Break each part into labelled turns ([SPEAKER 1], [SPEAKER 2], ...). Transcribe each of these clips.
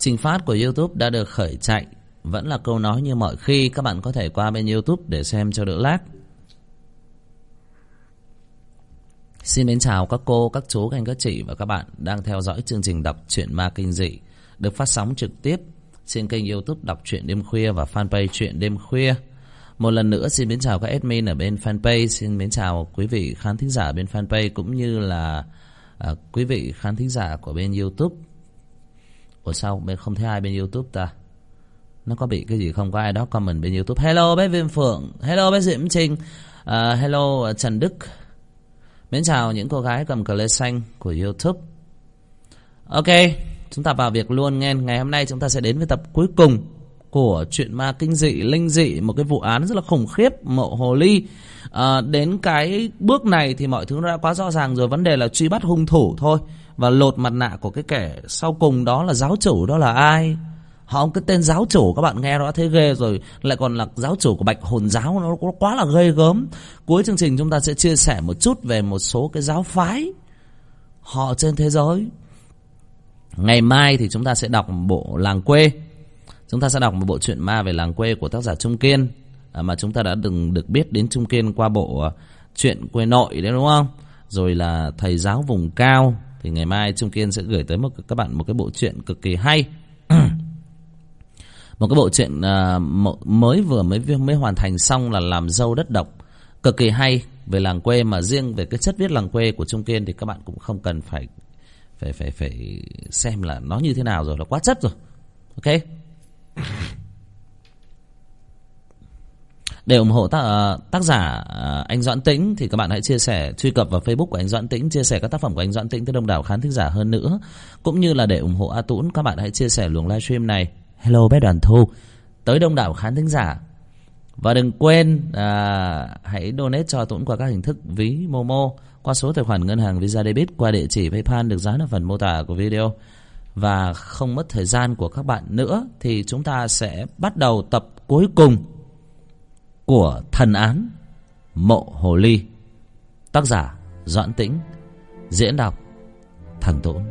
[SPEAKER 1] Trình phát của YouTube đã được khởi chạy. Vẫn là câu nói như mọi khi, các bạn có thể qua bên YouTube để xem cho đỡ lát. Xin mến chào các cô, các chú, các anh, các chị và các bạn đang theo dõi chương trình đọc truyện ma kinh dị được phát sóng trực tiếp trên kênh youtube đọc truyện đêm khuya và fanpage truyện đêm khuya. Một lần nữa xin mến chào các admin ở bên fanpage, xin mến chào quý vị khán thính giả bên fanpage cũng như là à, quý vị khán thính giả của bên youtube. Ủa sao bên không thấy ai bên youtube ta? Nó có bị cái gì không có ai đó comment bên youtube. Hello bé Viêm Phượng, hello bé Diễm Trinh, uh, hello Trần Đức. Mến chào những cô gái cầm cờ lê xanh của youtube. Ok, chúng ta vào việc luôn nghe. Ngày hôm nay chúng ta sẽ đến với tập cuối cùng của chuyện ma kinh dị linh dị một cái vụ án rất là khủng khiếp mộ hồ ly à, đến cái bước này thì mọi thứ đã quá rõ ràng rồi vấn đề là truy bắt hung thủ thôi và lột mặt nạ của cái kẻ sau cùng đó là giáo chủ đó là ai? Họ cái tên giáo chủ, các bạn nghe nó đã thấy ghê rồi, lại còn là giáo chủ của bạch hồn giáo, nó quá là ghê gớm. Cuối chương trình chúng ta sẽ chia sẻ một chút về một số cái giáo phái họ trên thế giới. Ngày mai thì chúng ta sẽ đọc bộ làng quê. Chúng ta sẽ đọc một bộ truyện ma về làng quê của tác giả trung kiên à, mà chúng ta đã từng được biết đến trung kiên qua bộ à, truyện quê nội đấy, đúng không? Rồi là thầy giáo vùng cao thì ngày mai trung kiên sẽ gửi tới một các bạn một cái bộ truyện cực kỳ hay. Một cái bộ truyện uh, mới vừa mới mới hoàn thành xong là làm dâu đất độc. Cực kỳ hay về làng quê mà riêng về cái chất viết làng quê của trung kiên thì các bạn cũng không cần phải phải phải phải xem là nó như thế nào rồi là quá chất rồi. Ok? Để ủng hộ tác, ờ, tác giả ờ, anh Doãn Tĩnh. Thì các bạn hãy chia sẻ truy cập vào Facebook của anh Doãn Tĩnh chia sẻ các tác phẩm của anh Doãn Tĩnh tới đông đảo khán thính giả hơn nữa. Cũng như là để ủng hộ A Tũng các bạn hãy chia sẻ luồng livestream này. Hello bé đoàn thu. Tới đông đảo khán thính giả. Và đừng quên à, hãy donate cho Tũng qua các hình thức ví Momo qua số tài khoản ngân hàng Visa Debit qua địa chỉ PayPal được dán ở phần mô tả của video. Và không mất thời gian của các bạn nữa thì chúng ta sẽ bắt đầu tập cuối cùng của thần án Mộ Hồ Ly. Tác giả Doãn Tĩnh, diễn đọc Thần Tốn.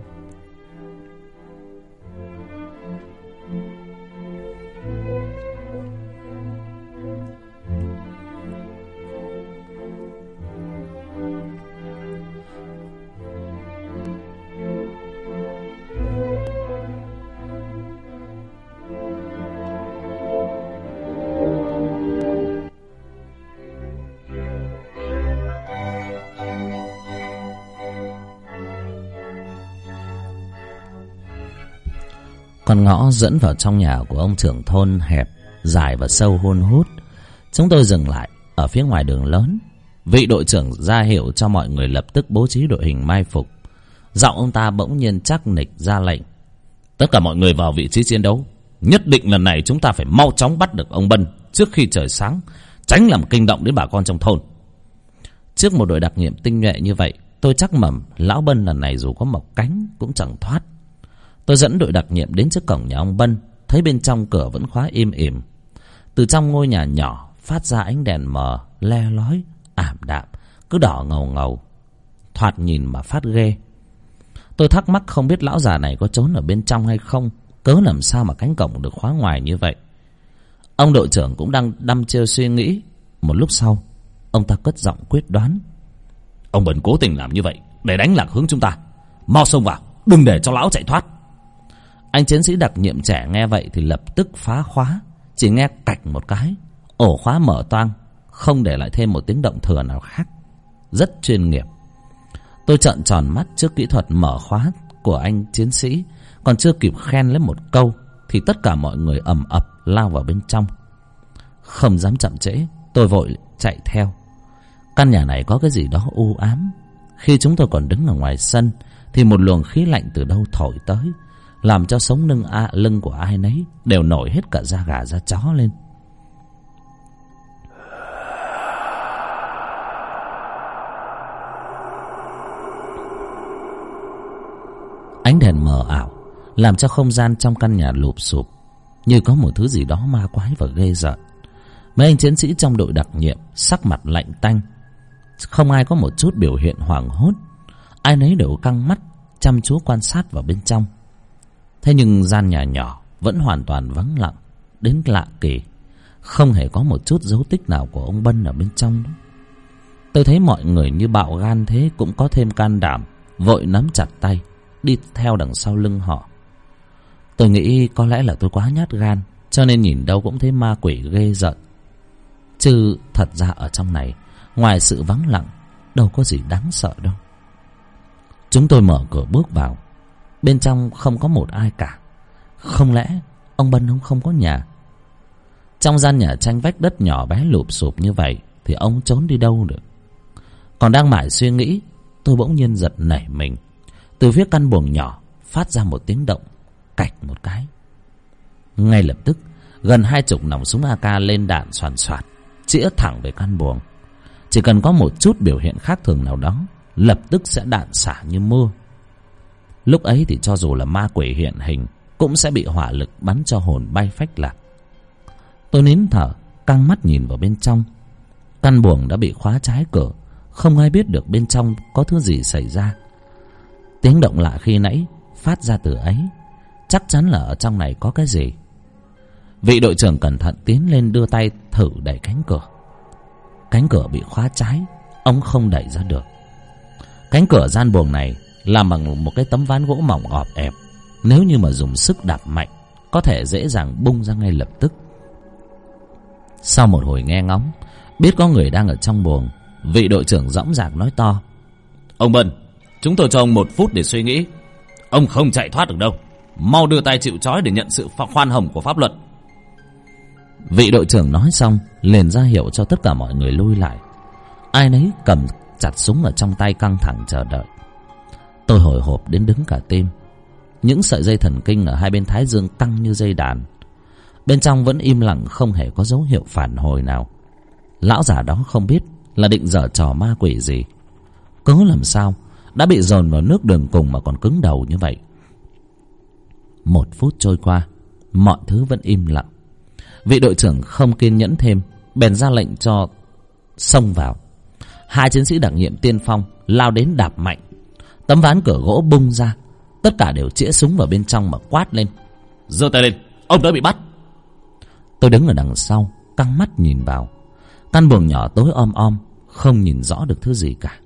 [SPEAKER 1] Con ngõ dẫn vào trong nhà của ông trưởng thôn hẹp, dài và sâu hun hút. Chúng tôi dừng lại ở phía ngoài đường lớn. Vị đội trưởng ra hiệu cho mọi người lập tức bố trí đội hình mai phục. Giọng ông ta bỗng nhiên chắc nịch ra lệnh. Tất cả mọi người vào vị trí chiến đấu. Nhất định lần này chúng ta phải mau chóng bắt được ông Bân trước khi trời sáng, tránh làm kinh động đến bà con trong thôn. Trước một đội đặc nhiệm tinh nhuệ như vậy, tôi chắc mẩm lão Bân lần này dù có mọc cánh cũng chẳng thoát. Tôi dẫn đội đặc nhiệm đến trước cổng nhà ông Bân, thấy bên trong cửa vẫn khóa im ỉm. Từ trong ngôi nhà nhỏ phát ra ánh đèn mờ, le lói, ảm đạm, cứ đỏ ngầu ngầu. Thoạt nhìn mà phát ghê. Tôi thắc mắc không biết lão già này có trốn ở bên trong hay không, cớ làm sao mà cánh cổng được khóa ngoài như vậy. Ông đội trưởng cũng đang đăm chiêu suy nghĩ. Một lúc sau, ông ta cất giọng quyết đoán. Ông bần cố tình làm như vậy để đánh lạc hướng chúng ta. Mau xông vào, đừng để cho lão chạy thoát. Anh chiến sĩ đặc nhiệm trẻ nghe vậy thì lập tức phá khóa. Chỉ nghe cạch một cái. Ổ khóa mở toang. Không để lại thêm một tiếng động thừa nào khác. Rất chuyên nghiệp. Tôi trợn tròn mắt trước kỹ thuật mở khóa của anh chiến sĩ. Còn chưa kịp khen lấy một câu. Thì tất cả mọi người ầm ập lao vào bên trong. Không dám chậm trễ. Tôi vội chạy theo. Căn nhà này có cái gì đó u ám. Khi chúng tôi còn đứng ở ngoài sân. Thì một luồng khí lạnh từ đâu thổi tới làm cho sống lưng a lưng của ai nấy đều nổi hết cả da gà da chó lên. Ánh đèn mờ ảo làm cho không gian trong căn nhà lụp sụp, như có một thứ gì đó ma quái và ghê rợn. Mấy anh chiến sĩ trong đội đặc nhiệm, sắc mặt lạnh tanh, không ai có một chút biểu hiện hoảng hốt. Ai nấy đều căng mắt, chăm chú quan sát vào bên trong thế nhưng gian nhà nhỏ vẫn hoàn toàn vắng lặng, đến lạ kỳ. Không hề có một chút dấu tích nào của ông bân ở bên trong đó. Tôi thấy mọi người như bạo gan thế cũng có thêm can đảm, vội nắm chặt tay, đi theo đằng sau lưng họ. Tôi nghĩ có lẽ là tôi quá nhát gan, cho nên nhìn đâu cũng thấy ma quỷ ghê giận chứ thật ra ở trong này, ngoài sự vắng lặng, đâu có gì đáng sợ đâu. Chúng tôi mở cửa bước vào bên trong không có một ai cả. Không lẽ ông bân ông không có nhà? Trong gian nhà tranh vách đất nhỏ bé lụp sụp như vậy thì ông trốn đi đâu được? Còn đang mải suy nghĩ, tôi bỗng nhiên giật nảy mình. Từ phía căn buồng nhỏ phát ra một tiếng động, cạch một cái. Ngay lập tức, gần hai chục nòng súng ak lên đạn soàn soạt, chĩa thẳng về căn buồng. Chỉ cần có một chút biểu hiện khác thường nào đó, lập tức sẽ đạn xả như mưa lúc ấy thì cho dù là ma quỷ hiện hình, cũng sẽ bị hỏa lực bắn cho hồn bay phách lạc. Tôi nín thở, căng mắt nhìn vào bên trong. Căn buồng đã bị khóa trái cửa, không ai biết được bên trong có thứ gì xảy ra. Tiếng động lạ khi nãy phát ra từ ấy. Chắc chắn là ở trong này có cái gì. Vị đội trưởng cẩn thận tiến lên đưa tay thử đẩy cánh cửa. Cánh cửa bị khóa trái ông không đẩy ra được. Cánh cửa gian buồng này làm bằng một cái tấm ván gỗ mỏng ọp ẹp. Nếu như mà dùng sức đạp mạnh, có thể dễ dàng bung ra ngay lập tức. Sau một hồi nghe ngóng, biết có người đang ở trong buồng, vị đội trưởng dõng dạc nói to. Ông bân, chúng tôi cho ông một phút để suy nghĩ. Ông không chạy thoát được đâu. Mau đưa tay chịu trói để nhận sự khoan hồng của pháp luật. Vị đội trưởng nói xong, liền ra hiệu cho tất cả mọi người lui lại. Ai nấy cầm chặt súng ở trong tay căng thẳng chờ đợi tôi hồi hộp đến đứng cả tim. Những sợi dây thần kinh ở hai bên thái dương căng như dây đàn. Bên trong vẫn im lặng, không hề có dấu hiệu phản hồi nào. Lão già đó không biết là định dở trò ma quỷ gì. Cớ làm sao? Đã bị dồn vào nước đường cùng mà còn cứng đầu như vậy. Một phút trôi qua, mọi thứ vẫn im lặng. Vị đội trưởng không kiên nhẫn thêm, bèn ra lệnh cho xông vào. Hai chiến sĩ đặc nhiệm tiên phong lao đến đạp mạnh tấm ván cửa gỗ bung ra. Tất cả đều chĩa súng vào bên trong mà quát lên. Giơ tay lên, ông đã bị bắt. Tôi đứng ở đằng sau, căng mắt nhìn vào. Căn buồng nhỏ tối om om, không nhìn rõ được thứ gì cả.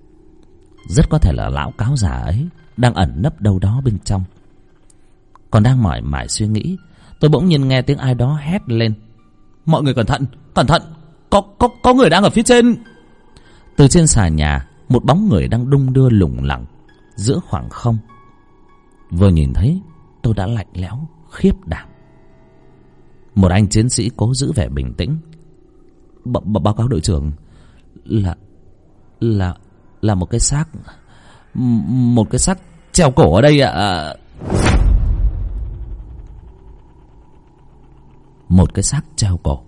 [SPEAKER 1] Rất có thể là lão cáo già ấy đang ẩn nấp đâu đó bên trong. Còn đang mỏi mải suy nghĩ, tôi bỗng nhiên nghe tiếng ai đó hét lên. Mọi người cẩn thận cẩn thận, có có có người đang ở phía trên. Từ trên xà nhà, một bóng người đang đung đưa lủng lẳng giữa khoảng không. Vừa nhìn thấy, tôi đã lạnh lẽo, khiếp đảm. Một anh chiến sĩ cố giữ vẻ bình tĩnh. B báo cáo đội trưởng là là là một cái xác, một cái xác treo cổ ở đây ạ. À. một cái xác treo cổ?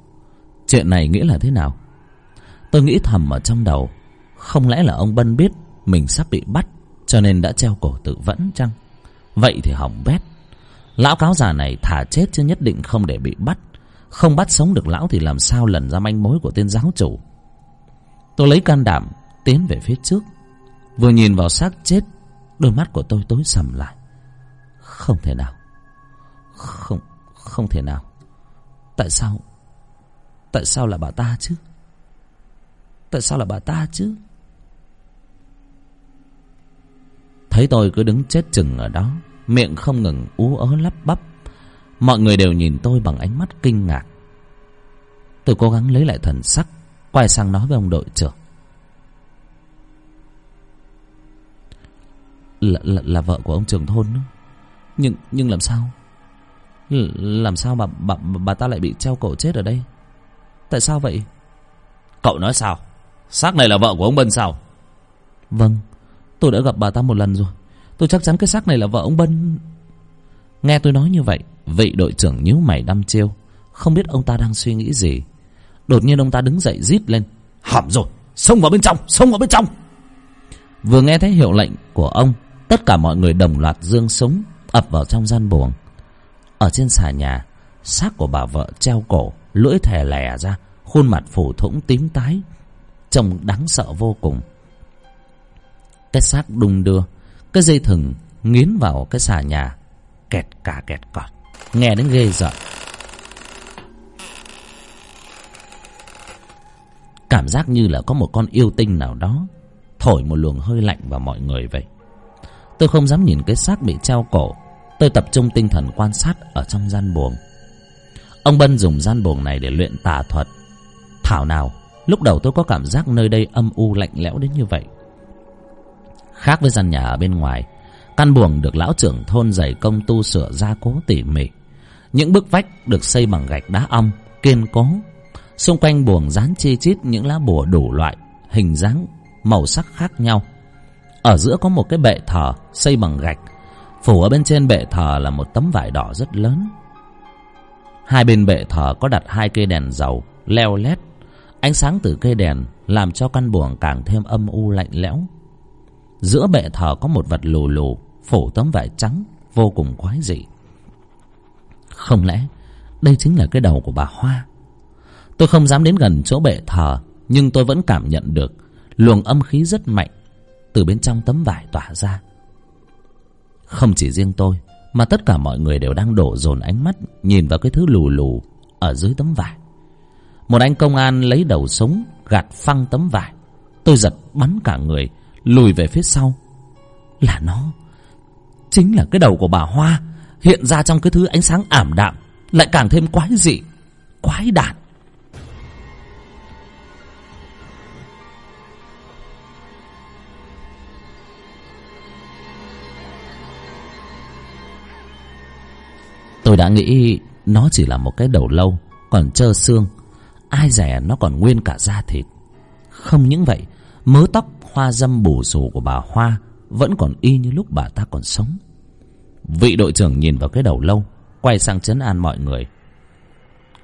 [SPEAKER 1] Chuyện này nghĩa là thế nào? Tôi nghĩ thầm ở trong đầu. Không lẽ là ông bân biết mình sắp bị bắt cho nên đã treo cổ tự vẫn chăng? Vậy thì hỏng bét. Lão cáo già này thả chết chứ nhất định không để bị bắt. Không bắt sống được lão thì làm sao lần ra manh mối của tên giáo chủ? Tôi lấy can đảm, tiến về phía trước. Vừa nhìn vào xác chết, đôi mắt của tôi tối sầm lại. Không thể nào. Không không thể nào. Tại sao? Tại sao là bà ta chứ? Tại sao là bà ta chứ? Thấy tôi cứ đứng chết chừng ở đó miệng không ngừng ú ớ lắp bắp. Mọi người đều nhìn tôi bằng ánh mắt kinh ngạc. Tôi cố gắng lấy lại thần sắc quay sang nói với ông đội trưởng. Là, là, là vợ của ông trưởng thôn đó. nhưng nhưng làm sao? Làm sao mà bà, bà ta lại bị treo cổ chết ở đây? Tại sao vậy? Cậu nói sao? Xác này là vợ của ông bân sao? Vâng tôi đã gặp bà ta một lần rồi. Tôi chắc chắn cái xác này là vợ ông bân. Nghe tôi nói như vậy, vị đội trưởng nhíu mày đăm chiêu. Không biết ông ta đang suy nghĩ gì. Đột nhiên ông ta đứng dậy rít lên. Hỏng rồi, xông vào bên trong, xông vào bên trong. Vừa nghe thấy hiệu lệnh của ông, tất cả mọi người đồng loạt dương súng, ập vào trong gian buồng. Ở trên xà nhà, xác của bà vợ treo cổ, lưỡi thè lè ra, khuôn mặt phủ thủng tím tái, trông đáng sợ vô cùng cái xác đung đưa, cái dây thừng nghiến vào cái xà nhà, kẹt cả kẹt cọt. Nghe đến ghê rợn cảm giác như là có một con yêu tinh nào đó thổi một luồng hơi lạnh vào mọi người vậy. Tôi không dám nhìn cái xác bị treo cổ. Tôi tập trung tinh thần quan sát ở trong gian buồng. Ông bân dùng gian buồng này để luyện tà thuật. Thảo nào, lúc đầu tôi có cảm giác nơi đây âm u lạnh lẽo đến như vậy khác với gian nhà ở bên ngoài. Căn buồng được lão trưởng thôn dày công tu sửa gia cố tỉ mỉ. Những bức vách được xây bằng gạch đá ong, kiên cố. Xung quanh buồng dán chi chít những lá bùa đủ loại, hình dáng, màu sắc khác nhau. Ở giữa có một cái bệ thờ xây bằng gạch. Phủ ở bên trên bệ thờ là một tấm vải đỏ rất lớn. Hai bên bệ thờ có đặt hai cây đèn dầu, leo lét. Ánh sáng từ cây đèn làm cho căn buồng càng thêm âm u lạnh lẽo giữa bệ thờ có một vật lù lù, phủ tấm vải trắng, vô cùng quái dị. Không lẽ đây chính là cái đầu của bà hoa? Tôi không dám đến gần chỗ bệ thờ, nhưng tôi vẫn cảm nhận được luồng âm khí rất mạnh từ bên trong tấm vải tỏa ra. Không chỉ riêng tôi, mà tất cả mọi người đều đang đổ dồn ánh mắt nhìn vào cái thứ lù lù ở dưới tấm vải. Một anh công an lấy đầu súng gạt phăng tấm vải. Tôi giật bắn cả người lùi về phía sau. Là nó. Chính là cái đầu của bà hoa. Hiện ra trong cái thứ ánh sáng ảm đạm, lại càng thêm quái dị, quái đản. Tôi đã nghĩ nó chỉ là một cái đầu lâu, còn trơ xương. Ai dè nó còn nguyên cả da thịt. Không những vậy mớ tóc, hoa dâm bù xù của bà hoa vẫn còn y như lúc bà ta còn sống. Vị đội trưởng nhìn vào cái đầu lâu, quay sang chấn an mọi người.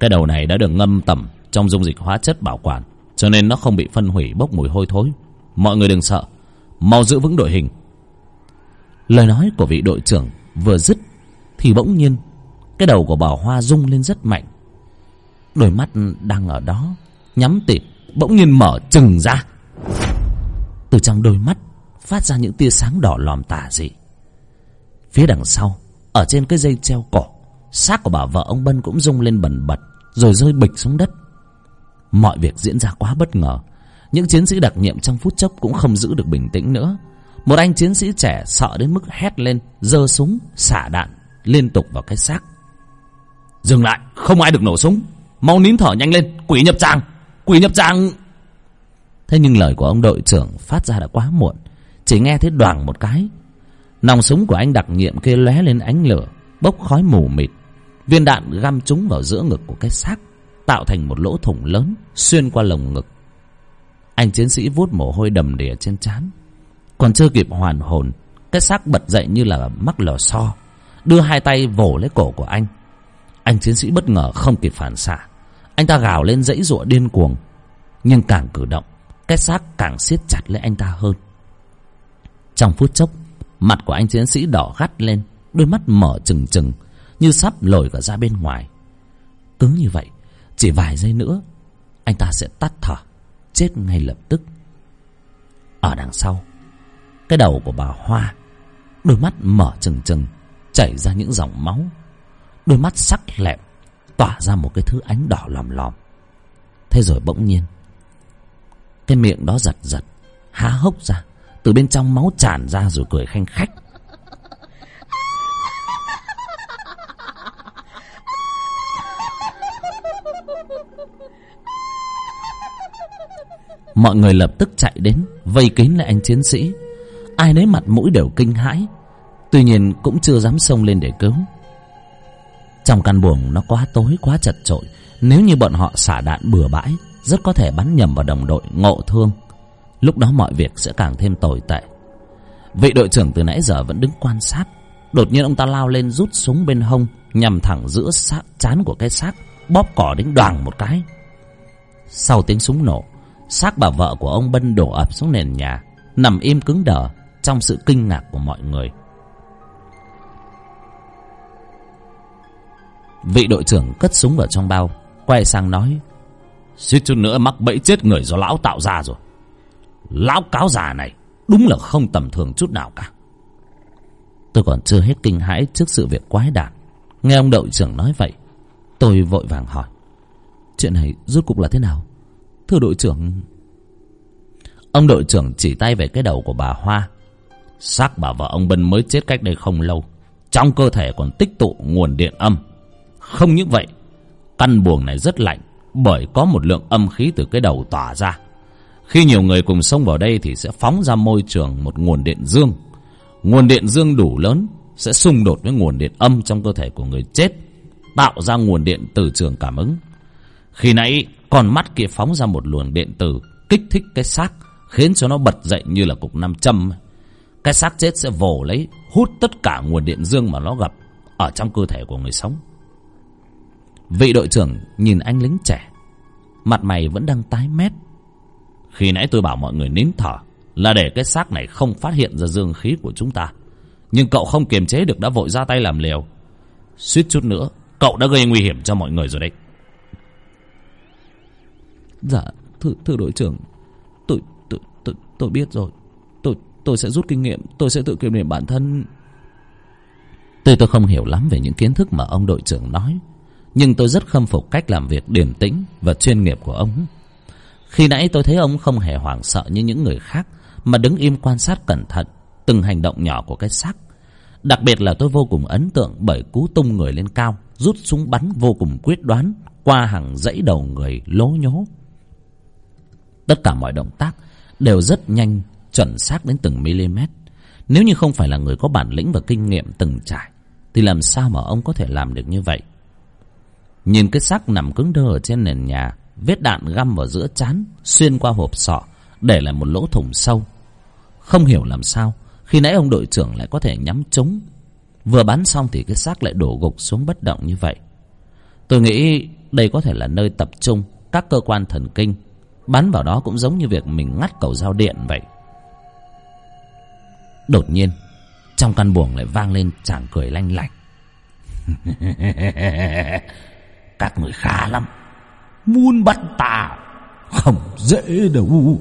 [SPEAKER 1] Cái đầu này đã được ngâm tẩm trong dung dịch hóa chất bảo quản, cho nên nó không bị phân hủy bốc mùi hôi thối. Mọi người đừng sợ, mau giữ vững đội hình. Lời nói của vị đội trưởng vừa dứt thì bỗng nhiên cái đầu của bà hoa rung lên rất mạnh. Đôi mắt đang ở đó nhắm tịt, bỗng nhiên mở trừng ra từ trong đôi mắt phát ra những tia sáng đỏ lòm tả dị. Phía đằng sau, ở trên cái dây treo cổ xác của bà vợ ông bân cũng rung lên bần bật, rồi rơi bịch xuống đất. Mọi việc diễn ra quá bất ngờ. Những chiến sĩ đặc nhiệm trong phút chốc cũng không giữ được bình tĩnh nữa. Một anh chiến sĩ trẻ sợ đến mức hét lên, giơ súng, xả đạn liên tục vào cái xác. Dừng lại, không ai được nổ súng. Mau nín thở nhanh lên, quỷ nhập tràng, quỷ nhập tràng thế nhưng lời của ông đội trưởng phát ra đã quá muộn. Chỉ nghe thấy đoàng một cái. Nòng súng của anh đặc nhiệm kia lóe lên ánh lửa, bốc khói mù mịt. Viên đạn găm trúng vào giữa ngực của cái xác, tạo thành một lỗ thủng lớn, xuyên qua lồng ngực. Anh chiến sĩ vuốt mồ hôi đầm đìa trên trán. Còn chưa kịp hoàn hồn, cái xác bật dậy như là mắc lò xo, đưa hai tay vồ lấy cổ của anh. Anh chiến sĩ bất ngờ không kịp phản xạ. Anh ta gào lên dãy giụa điên cuồng, nhưng càng cử động cái xác càng siết chặt lấy anh ta hơn. Trong phút chốc, mặt của anh chiến sĩ đỏ gắt lên, đôi mắt mở trừng trừng như sắp lồi cả ra bên ngoài. Cứ như vậy, chỉ vài giây nữa, anh ta sẽ tắt thở, chết ngay lập tức. Ở đằng sau, cái đầu của bà hoa, đôi mắt mở trừng trừng, chảy ra những dòng máu. Đôi mắt sắc lẹm tỏa ra một cái thứ ánh đỏ lòm lòm. Thế rồi bỗng nhiên cái miệng đó giật giật, há hốc ra, từ bên trong máu tràn ra rồi cười khanh khách. Mọi người lập tức chạy đến, vây kín lại anh chiến sĩ. Ai nấy mặt mũi đều kinh hãi. Tuy nhiên cũng chưa dám xông lên để cứu. Trong căn buồng nó quá tối, quá chật chội. Nếu như bọn họ xả đạn bừa bãi rất có thể bắn nhầm vào đồng đội ngộ thương. Lúc đó mọi việc sẽ càng thêm tồi tệ. Vị đội trưởng từ nãy giờ vẫn đứng quan sát. Đột nhiên ông ta lao lên rút súng bên hông, nhằm thẳng giữa xác chán của cái xác, bóp cỏ đến đoàng một cái. Sau tiếng súng nổ, xác bà vợ của ông bân đổ ập xuống nền nhà, nằm im cứng đờ trong sự kinh ngạc của mọi người. Vị đội trưởng cất súng vào trong bao, quay sang nói suýt chút nữa mắc bẫy chết người do lão tạo ra rồi. Lão cáo già này đúng là không tầm thường chút nào cả. Tôi còn chưa hết kinh hãi trước sự việc quái đản. Nghe ông đội trưởng nói vậy, tôi vội vàng hỏi, chuyện này rốt cục là thế nào, thưa đội trưởng? Ông đội trưởng chỉ tay về cái đầu của bà hoa. Xác bà vợ ông bân mới chết cách đây không lâu, trong cơ thể còn tích tụ nguồn điện âm. Không những vậy, căn buồng này rất lạnh bởi có một lượng âm khí từ cái đầu tỏa ra. Khi nhiều người cùng xông vào đây thì sẽ phóng ra môi trường một nguồn điện dương. Nguồn điện dương đủ lớn, sẽ xung đột với nguồn điện âm trong cơ thể của người chết, tạo ra nguồn điện từ trường cảm ứng. Khi nãy, con mắt kia phóng ra một luồng điện từ kích thích cái xác, khiến cho nó bật dậy như là cục nam châm. Cái xác chết sẽ vồ lấy, hút tất cả nguồn điện dương mà nó gặp ở trong cơ thể của người sống vị đội trưởng nhìn anh lính trẻ. Mặt mày vẫn đang tái mét. Khi nãy tôi bảo mọi người nín thở là để cái xác này không phát hiện ra dương khí của chúng ta. Nhưng cậu không kiềm chế được đã vội ra tay làm liều. Suýt chút nữa cậu đã gây nguy hiểm cho mọi người rồi đấy.
[SPEAKER 2] Dạ thưa, thưa đội trưởng. Tôi, tôi tôi tôi biết rồi. Tôi tôi sẽ rút kinh nghiệm tôi sẽ tự kiểm điểm bản thân.
[SPEAKER 1] Tuy tôi không hiểu lắm về những kiến thức mà ông đội trưởng nói nhưng tôi rất khâm phục cách làm việc điềm tĩnh và chuyên nghiệp của ông. Khi nãy tôi thấy ông không hề hoảng sợ như những người khác, mà đứng im quan sát cẩn thận từng hành động nhỏ của cái xác. Đặc biệt là tôi vô cùng ấn tượng bởi cú tung người lên cao, rút súng bắn vô cùng quyết đoán, qua hàng dãy đầu người lố nhố. Tất cả mọi động tác đều rất nhanh, chuẩn xác đến từng mm nếu như không phải là người có bản lĩnh và kinh nghiệm từng trải, thì làm sao mà ông có thể làm được như vậy? Nhìn cái xác nằm cứng đơ ở trên nền nhà, vết đạn găm vào giữa chán xuyên qua hộp sọ, để lại một lỗ thủng sâu. Không hiểu làm sao, khi nãy ông đội trưởng lại có thể nhắm trúng. Vừa bắn xong thì cái xác lại đổ gục xuống bất động như vậy. Tôi nghĩ đây có thể là nơi tập trung, các cơ quan thần kinh. Bắn vào đó cũng giống như việc mình ngắt cầu giao điện vậy. Đột nhiên, trong căn buồng lại vang lên chàng cười lanh lảnh. các người khá lắm. Muốn bắt ta không dễ đâu.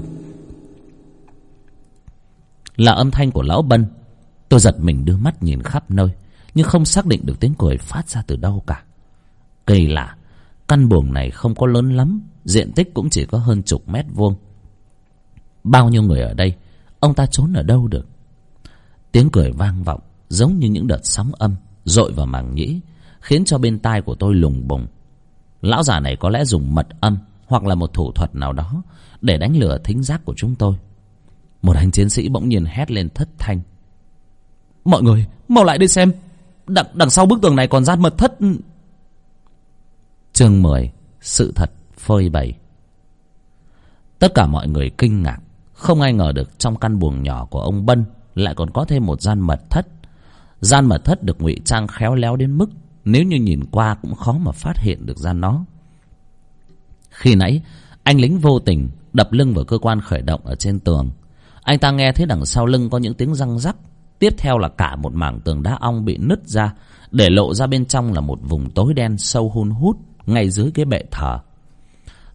[SPEAKER 1] Là âm thanh của lão bân. Tôi giật mình đưa mắt nhìn khắp nơi, nhưng không xác định được tiếng cười phát ra từ đâu cả. Kỳ lạ, căn buồng này không có lớn lắm, diện tích cũng chỉ có hơn chục mét vuông. Bao nhiêu người ở đây, ông ta trốn ở đâu được? Tiếng cười vang vọng, giống như những đợt sóng âm, dội vào màng nhĩ, khiến cho bên tai của tôi lùng bùng lão già này có lẽ dùng mật âm hoặc là một thủ thuật nào đó để đánh lừa thính giác của chúng tôi. Một anh chiến sĩ bỗng nhiên hét lên thất thanh.
[SPEAKER 2] Mọi người mau lại đi xem. Đằng, đằng sau bức tường này còn gian mật thất.
[SPEAKER 1] Chương mười sự thật phơi bày. Tất cả mọi người kinh ngạc. Không ai ngờ được trong căn buồng nhỏ của ông bân lại còn có thêm một gian mật thất. Gian mật thất được ngụy trang khéo léo đến mức nếu như nhìn qua cũng khó mà phát hiện được ra nó. Khi nãy, anh lính vô tình đập lưng vào cơ quan khởi động ở trên tường. Anh ta nghe thấy đằng sau lưng có những tiếng răng rắc. Tiếp theo là cả một mảng tường đá ong bị nứt ra, để lộ ra bên trong là một vùng tối đen sâu hun hút ngay dưới cái bệ thờ.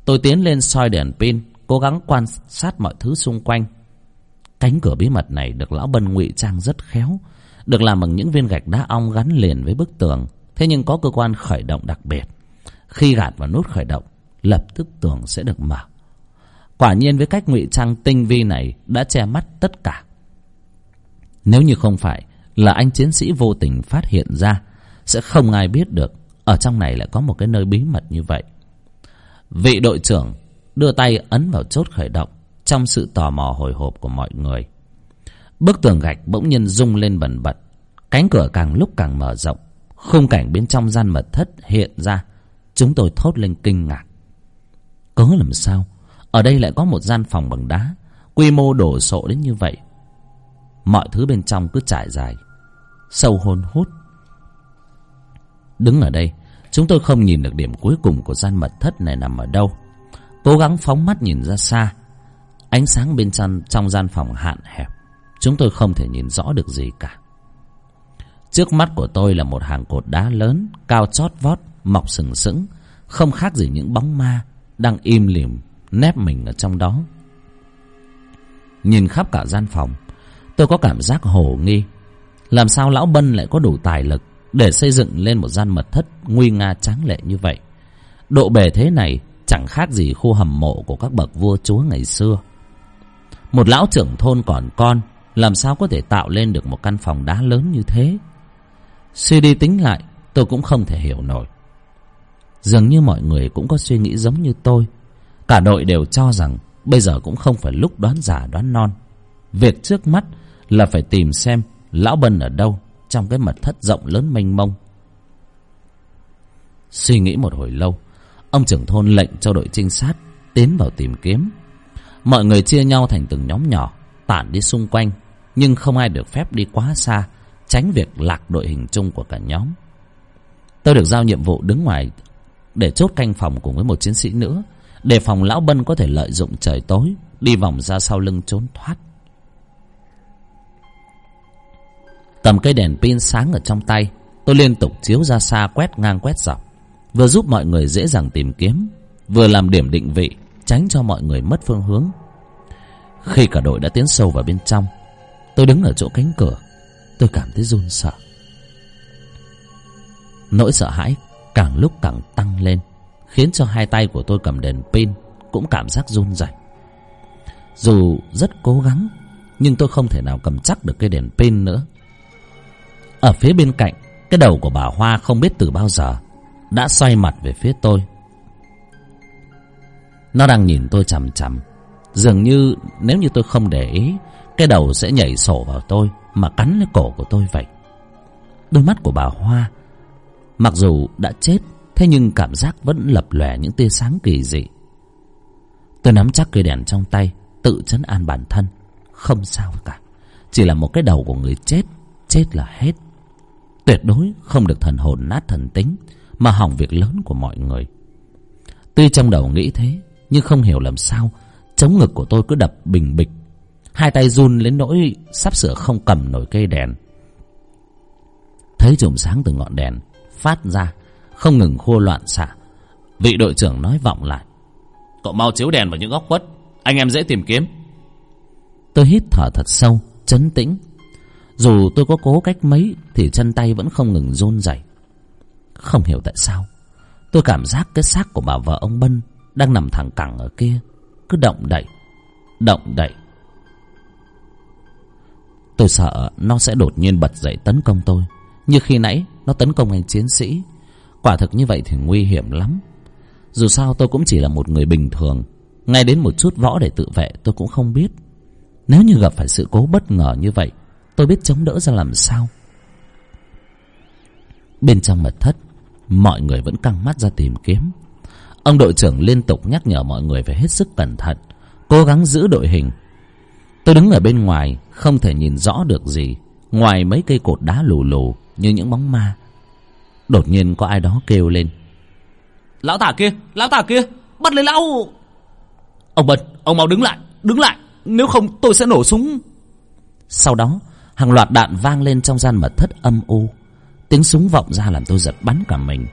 [SPEAKER 1] Tôi tiến lên soi đèn pin, cố gắng quan sát mọi thứ xung quanh. Cánh cửa bí mật này được lão bân ngụy trang rất khéo, được làm bằng những viên gạch đá ong gắn liền với bức tường thế nhưng có cơ quan khởi động đặc biệt. Khi gạt vào nút khởi động, lập tức tường sẽ được mở. Quả nhiên với cách ngụy trang tinh vi này đã che mắt tất cả. Nếu như không phải là anh chiến sĩ vô tình phát hiện ra, sẽ không ai biết được ở trong này lại có một cái nơi bí mật như vậy. Vị đội trưởng đưa tay ấn vào chốt khởi động trong sự tò mò hồi hộp của mọi người. Bức tường gạch bỗng nhiên rung lên bần bật, cánh cửa càng lúc càng mở rộng khung cảnh bên trong gian mật thất hiện ra. Chúng tôi thốt lên kinh ngạc. Cớ làm sao? Ở đây lại có một gian phòng bằng đá. Quy mô đổ sộ đến như vậy. Mọi thứ bên trong cứ trải dài. Sâu hôn hút. Đứng ở đây, chúng tôi không nhìn được điểm cuối cùng của gian mật thất này nằm ở đâu. Cố gắng phóng mắt nhìn ra xa. Ánh sáng bên trong trong gian phòng hạn hẹp. Chúng tôi không thể nhìn rõ được gì cả trước mắt của tôi là một hàng cột đá lớn, cao chót vót, mọc sừng sững, không khác gì những bóng ma đang im lìm, nép mình ở trong đó. Nhìn khắp cả gian phòng, tôi có cảm giác hồ nghi. Làm sao lão bân lại có đủ tài lực để xây dựng lên một gian mật thất nguy nga tráng lệ như vậy? Độ bề thế này chẳng khác gì khu hầm mộ của các bậc vua chúa ngày xưa. Một lão trưởng thôn còn con, làm sao có thể tạo lên được một căn phòng đá lớn như thế? Suy đi tính lại, tôi cũng không thể hiểu nổi. Dường như mọi người cũng có suy nghĩ giống như tôi. Cả đội đều cho rằng bây giờ cũng không phải lúc đoán giả đoán non. Việc trước mắt là phải tìm xem lão bân ở đâu trong cái mật thất rộng lớn mênh mông. Suy nghĩ một hồi lâu, ông trưởng thôn lệnh cho đội trinh sát tiến vào tìm kiếm. Mọi người chia nhau thành từng nhóm nhỏ, tản đi xung quanh, nhưng không ai được phép đi quá xa tránh việc lạc đội hình chung của cả nhóm. Tôi được giao nhiệm vụ đứng ngoài để chốt canh phòng cùng với một chiến sĩ nữa để phòng lão bân có thể lợi dụng trời tối, đi vòng ra sau lưng trốn thoát. Cầm cây đèn pin sáng ở trong tay, tôi liên tục chiếu ra xa quét ngang quét dọc, vừa giúp mọi người dễ dàng tìm kiếm, vừa làm điểm định vị, tránh cho mọi người mất phương hướng. Khi cả đội đã tiến sâu vào bên trong, tôi đứng ở chỗ cánh cửa tôi cảm thấy run sợ. Nỗi sợ hãi càng lúc càng tăng lên, khiến cho hai tay của tôi cầm đèn pin cũng cảm giác run rẩy. Dù rất cố gắng, nhưng tôi không thể nào cầm chắc được cái đèn pin nữa. Ở phía bên cạnh, cái đầu của bà hoa không biết từ bao giờ đã xoay mặt về phía tôi. Nó đang nhìn tôi chằm chằm, dường như nếu như tôi không để ý cái đầu sẽ nhảy sổ vào tôi mà cắn lấy cổ của tôi vậy. Đôi mắt của bà hoa, mặc dù đã chết, thế nhưng cảm giác vẫn lập lòe những tia sáng kỳ dị. Tôi nắm chắc cây đèn trong tay, tự chấn an bản thân. Không sao cả, chỉ là một cái đầu của người chết chết là hết. Tuyệt đối không được thần hồn nát thần tính, mà hỏng việc lớn của mọi người. Tuy trong đầu nghĩ thế, nhưng không hiểu làm sao, chống ngực của tôi cứ đập bình bịch hai tay run đến nỗi sắp sửa không cầm nổi cây đèn. Thấy chùm sáng từ ngọn đèn phát ra, không ngừng khua loạn xạ. Vị đội trưởng nói vọng lại, cậu mau chiếu đèn vào những góc khuất, anh em dễ tìm kiếm. Tôi hít thở thật sâu, chấn tĩnh. Dù tôi có cố cách mấy thì chân tay vẫn không ngừng run rẩy. Không hiểu tại sao, tôi cảm giác cái xác của bà vợ ông bân đang nằm thẳng cẳng ở kia, cứ động đậy động đậy tôi sợ nó sẽ đột nhiên bật dậy tấn công tôi. Như khi nãy, nó tấn công anh chiến sĩ. Quả thực như vậy thì nguy hiểm lắm. Dù sao tôi cũng chỉ là một người bình thường. Ngay đến một chút võ để tự vệ, tôi cũng không biết. Nếu như gặp phải sự cố bất ngờ như vậy, tôi biết chống đỡ ra làm sao. Bên trong mật thất, mọi người vẫn căng mắt ra tìm kiếm. Ông đội trưởng liên tục nhắc nhở mọi người phải hết sức cẩn thận, cố gắng giữ đội hình tôi đứng ở bên ngoài không thể nhìn rõ được gì. Ngoài mấy cây cột đá lù lù như những bóng ma. Đột nhiên có ai đó kêu lên.
[SPEAKER 2] Lão tả kia lão tả kia bắt lấy lão. Ông bân ông mau đứng lại đứng lại. Nếu không tôi sẽ nổ súng.
[SPEAKER 1] Sau đó hàng loạt đạn vang lên trong gian mật thất âm u. Tiếng súng vọng ra làm tôi giật bắn cả mình.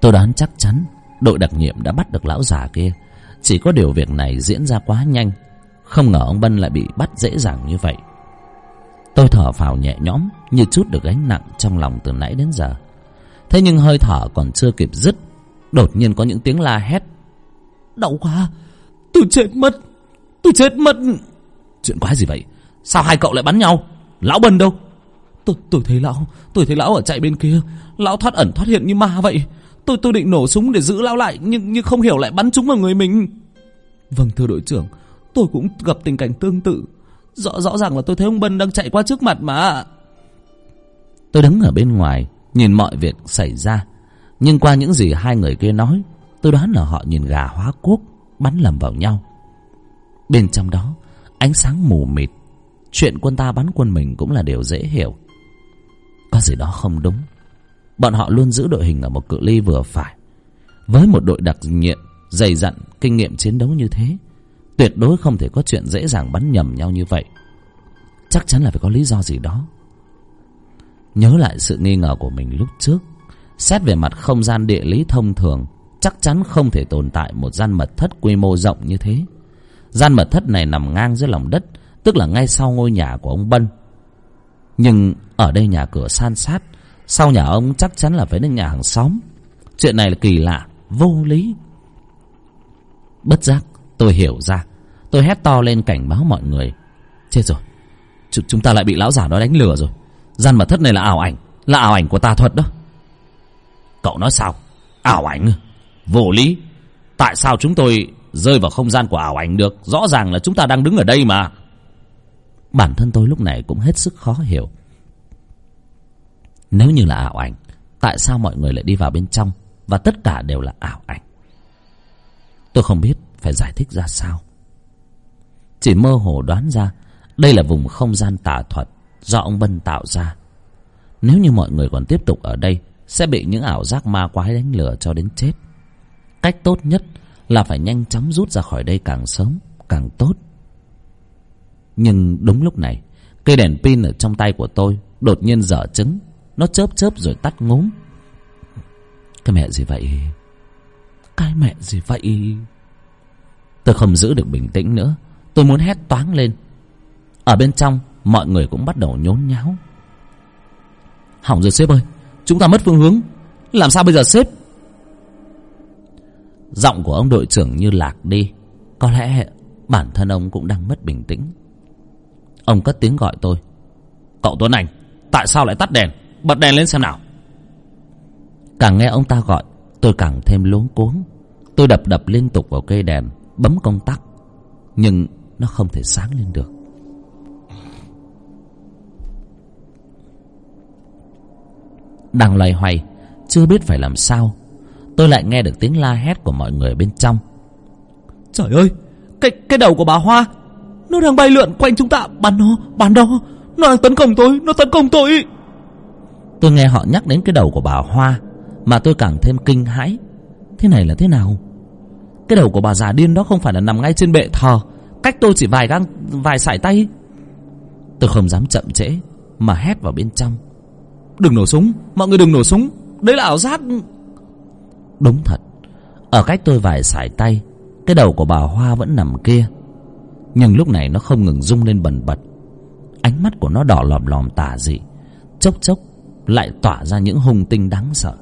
[SPEAKER 1] Tôi đoán chắc chắn đội đặc nhiệm đã bắt được lão già kia chỉ có điều việc này diễn ra quá nhanh. Không ngờ ông bân lại bị bắt dễ dàng như vậy. Tôi thở phào nhẹ nhõm như chút được gánh nặng trong lòng từ nãy đến giờ. Thế nhưng hơi thở còn chưa kịp dứt đột nhiên có những tiếng la hét.
[SPEAKER 2] Đau quá tôi chết mất tôi chết mất.
[SPEAKER 1] Chuyện quái gì vậy? Sao hai cậu lại bắn nhau? Lão bân đâu?
[SPEAKER 2] Tôi tôi thấy lão tôi thấy lão ở chạy bên kia. Lão thoát ẩn thoát hiện như ma vậy tôi tôi định nổ súng để giữ lão lại nhưng nhưng không hiểu lại bắn trúng vào người mình. Vâng thưa đội trưởng tôi cũng gặp tình cảnh tương tự. Rõ rõ ràng là tôi thấy ông bân đang chạy qua trước mặt mà.
[SPEAKER 1] Tôi đứng ở bên ngoài nhìn mọi việc xảy ra. Nhưng qua những gì hai người kia nói tôi đoán là họ nhìn gà hóa cuốc bắn lầm vào nhau. Bên trong đó ánh sáng mù mịt. Chuyện quân ta bắn quân mình cũng là điều dễ hiểu. Có gì đó không đúng bọn họ luôn giữ đội hình ở một cự ly vừa phải. Với một đội đặc nhiệm dày dặn, kinh nghiệm chiến đấu như thế, tuyệt đối không thể có chuyện dễ dàng bắn nhầm nhau như vậy. Chắc chắn là phải có lý do gì đó. Nhớ lại sự nghi ngờ của mình lúc trước, xét về mặt không gian địa lý thông thường, chắc chắn không thể tồn tại một gian mật thất quy mô rộng như thế. Gian mật thất này nằm ngang dưới lòng đất, tức là ngay sau ngôi nhà của ông bân. Nhưng ở đây nhà cửa san sát sau nhà ông chắc chắn là phải đến nhà hàng xóm. Chuyện này là kỳ lạ, vô lý. Bất giác, tôi hiểu ra. Tôi hét to lên cảnh báo mọi người. Chết rồi. Ch, chúng ta lại bị lão già đó đánh lừa rồi. Gian mật thất này là ảo ảnh, là ảo ảnh của tà thuật đó. Cậu nói sao? Ảo ảnh à? vô lý. Tại sao chúng tôi rơi vào không gian của ảo ảnh được? Rõ ràng là chúng ta đang đứng ở đây mà. Bản thân tôi lúc này cũng hết sức khó hiểu nếu như là ảo ảnh, tại sao mọi người lại đi vào bên trong và tất cả đều là ảo ảnh? Tôi không biết phải giải thích ra sao. Chỉ mơ hồ đoán ra đây là vùng không gian tà thuật do ông bân tạo ra. Nếu như mọi người còn tiếp tục ở đây, sẽ bị những ảo giác ma quái đánh lừa cho đến chết. Cách tốt nhất là phải nhanh chóng rút ra khỏi đây càng sớm, càng tốt. Nhưng đúng lúc này, cây đèn pin ở trong tay của tôi đột nhiên dở trứng nó chớp chớp rồi tắt ngốm cái mẹ gì vậy? Cái mẹ gì vậy? Tôi không giữ được bình tĩnh nữa. Tôi muốn hét toáng lên. Ở bên trong, mọi người cũng bắt đầu nhốn nháo. Hỏng rồi sếp ơi, chúng ta mất phương hướng. Làm sao bây giờ sếp? Giọng của ông đội trưởng như lạc đi. Có lẽ bản thân ông cũng đang mất bình tĩnh. Ông cất tiếng gọi tôi. Cậu tuấn anh, tại sao lại tắt đèn? Bật đèn lên xem nào. Càng nghe ông ta gọi, tôi càng thêm luống cuống. Tôi đập đập liên tục vào cây đèn, bấm công tắc, nhưng nó không thể sáng lên được. Đang loay hoay, chưa biết phải làm sao, tôi lại nghe được tiếng la hét của mọi người bên trong.
[SPEAKER 2] Trời ơi, cái cái đầu của bà hoa, nó đang bay lượn quanh chúng ta. Bắn nó bắn nó nó đang tấn công tôi, nó tấn công tôi
[SPEAKER 1] tôi nghe họ nhắc đến cái đầu của bà hoa mà tôi càng thêm kinh hãi. Thế này là thế nào? Cái đầu của bà già điên đó không phải là nằm ngay trên bệ thờ, cách tôi chỉ vài gang, vài sải tay. Tôi không dám chậm trễ mà hét vào bên trong.
[SPEAKER 2] Đừng nổ súng, mọi người đừng nổ súng, đấy là ảo giác.
[SPEAKER 1] Đúng thật, ở cách tôi vài sải tay, cái đầu của bà hoa vẫn nằm kia. Nhưng lúc này nó không ngừng rung lên bần bật, ánh mắt của nó đỏ lòm lòm tà dị, chốc chốc lại tỏa ra những hung tinh đáng sợ.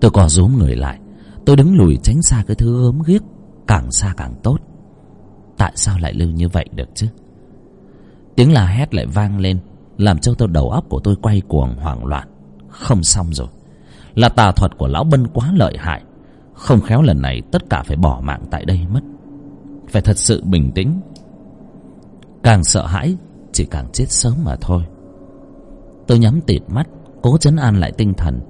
[SPEAKER 1] Tôi co rúm người lại. Tôi đứng lùi tránh xa cái thứ gớm ghiếc, càng xa càng tốt. Tại sao lại lưu như vậy được chứ? Tiếng la hét lại vang lên, làm cho tôi đầu óc của tôi quay cuồng hoảng loạn. Không xong rồi. Là tà thuật của lão bân quá lợi hại. Không khéo lần này tất cả phải bỏ mạng tại đây mất. Phải thật sự bình tĩnh. Càng sợ hãi, chỉ càng chết sớm mà thôi tôi nhắm tịt mắt, cố chấn an lại tinh thần.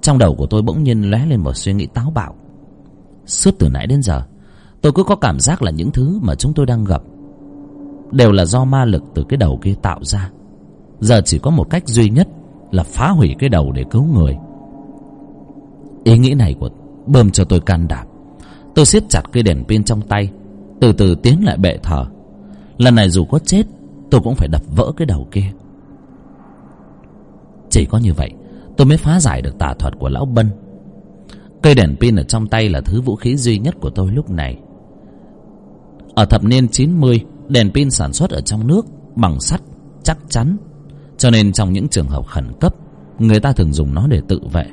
[SPEAKER 1] Trong đầu của tôi bỗng nhiên lóe lên một suy nghĩ táo bạo. Suốt từ nãy đến giờ, tôi cứ có cảm giác là những thứ mà chúng tôi đang gặp đều là do ma lực từ cái đầu kia tạo ra. Giờ chỉ có một cách duy nhất là phá hủy cái đầu để cứu người. Ý nghĩ này của, bơm cho tôi can đảm. Tôi siết chặt cây đèn pin trong tay, từ từ tiến lại bệ thờ. Lần này dù có chết, tôi cũng phải đập vỡ cái đầu kia chỉ có như vậy, tôi mới phá giải được tà thuật của lão bân. Cây đèn pin ở trong tay là thứ vũ khí duy nhất của tôi lúc này. Ở thập niên chín mươi, đèn pin sản xuất ở trong nước bằng sắt, chắc chắn. Cho nên trong những trường hợp khẩn cấp, người ta thường dùng nó để tự vệ.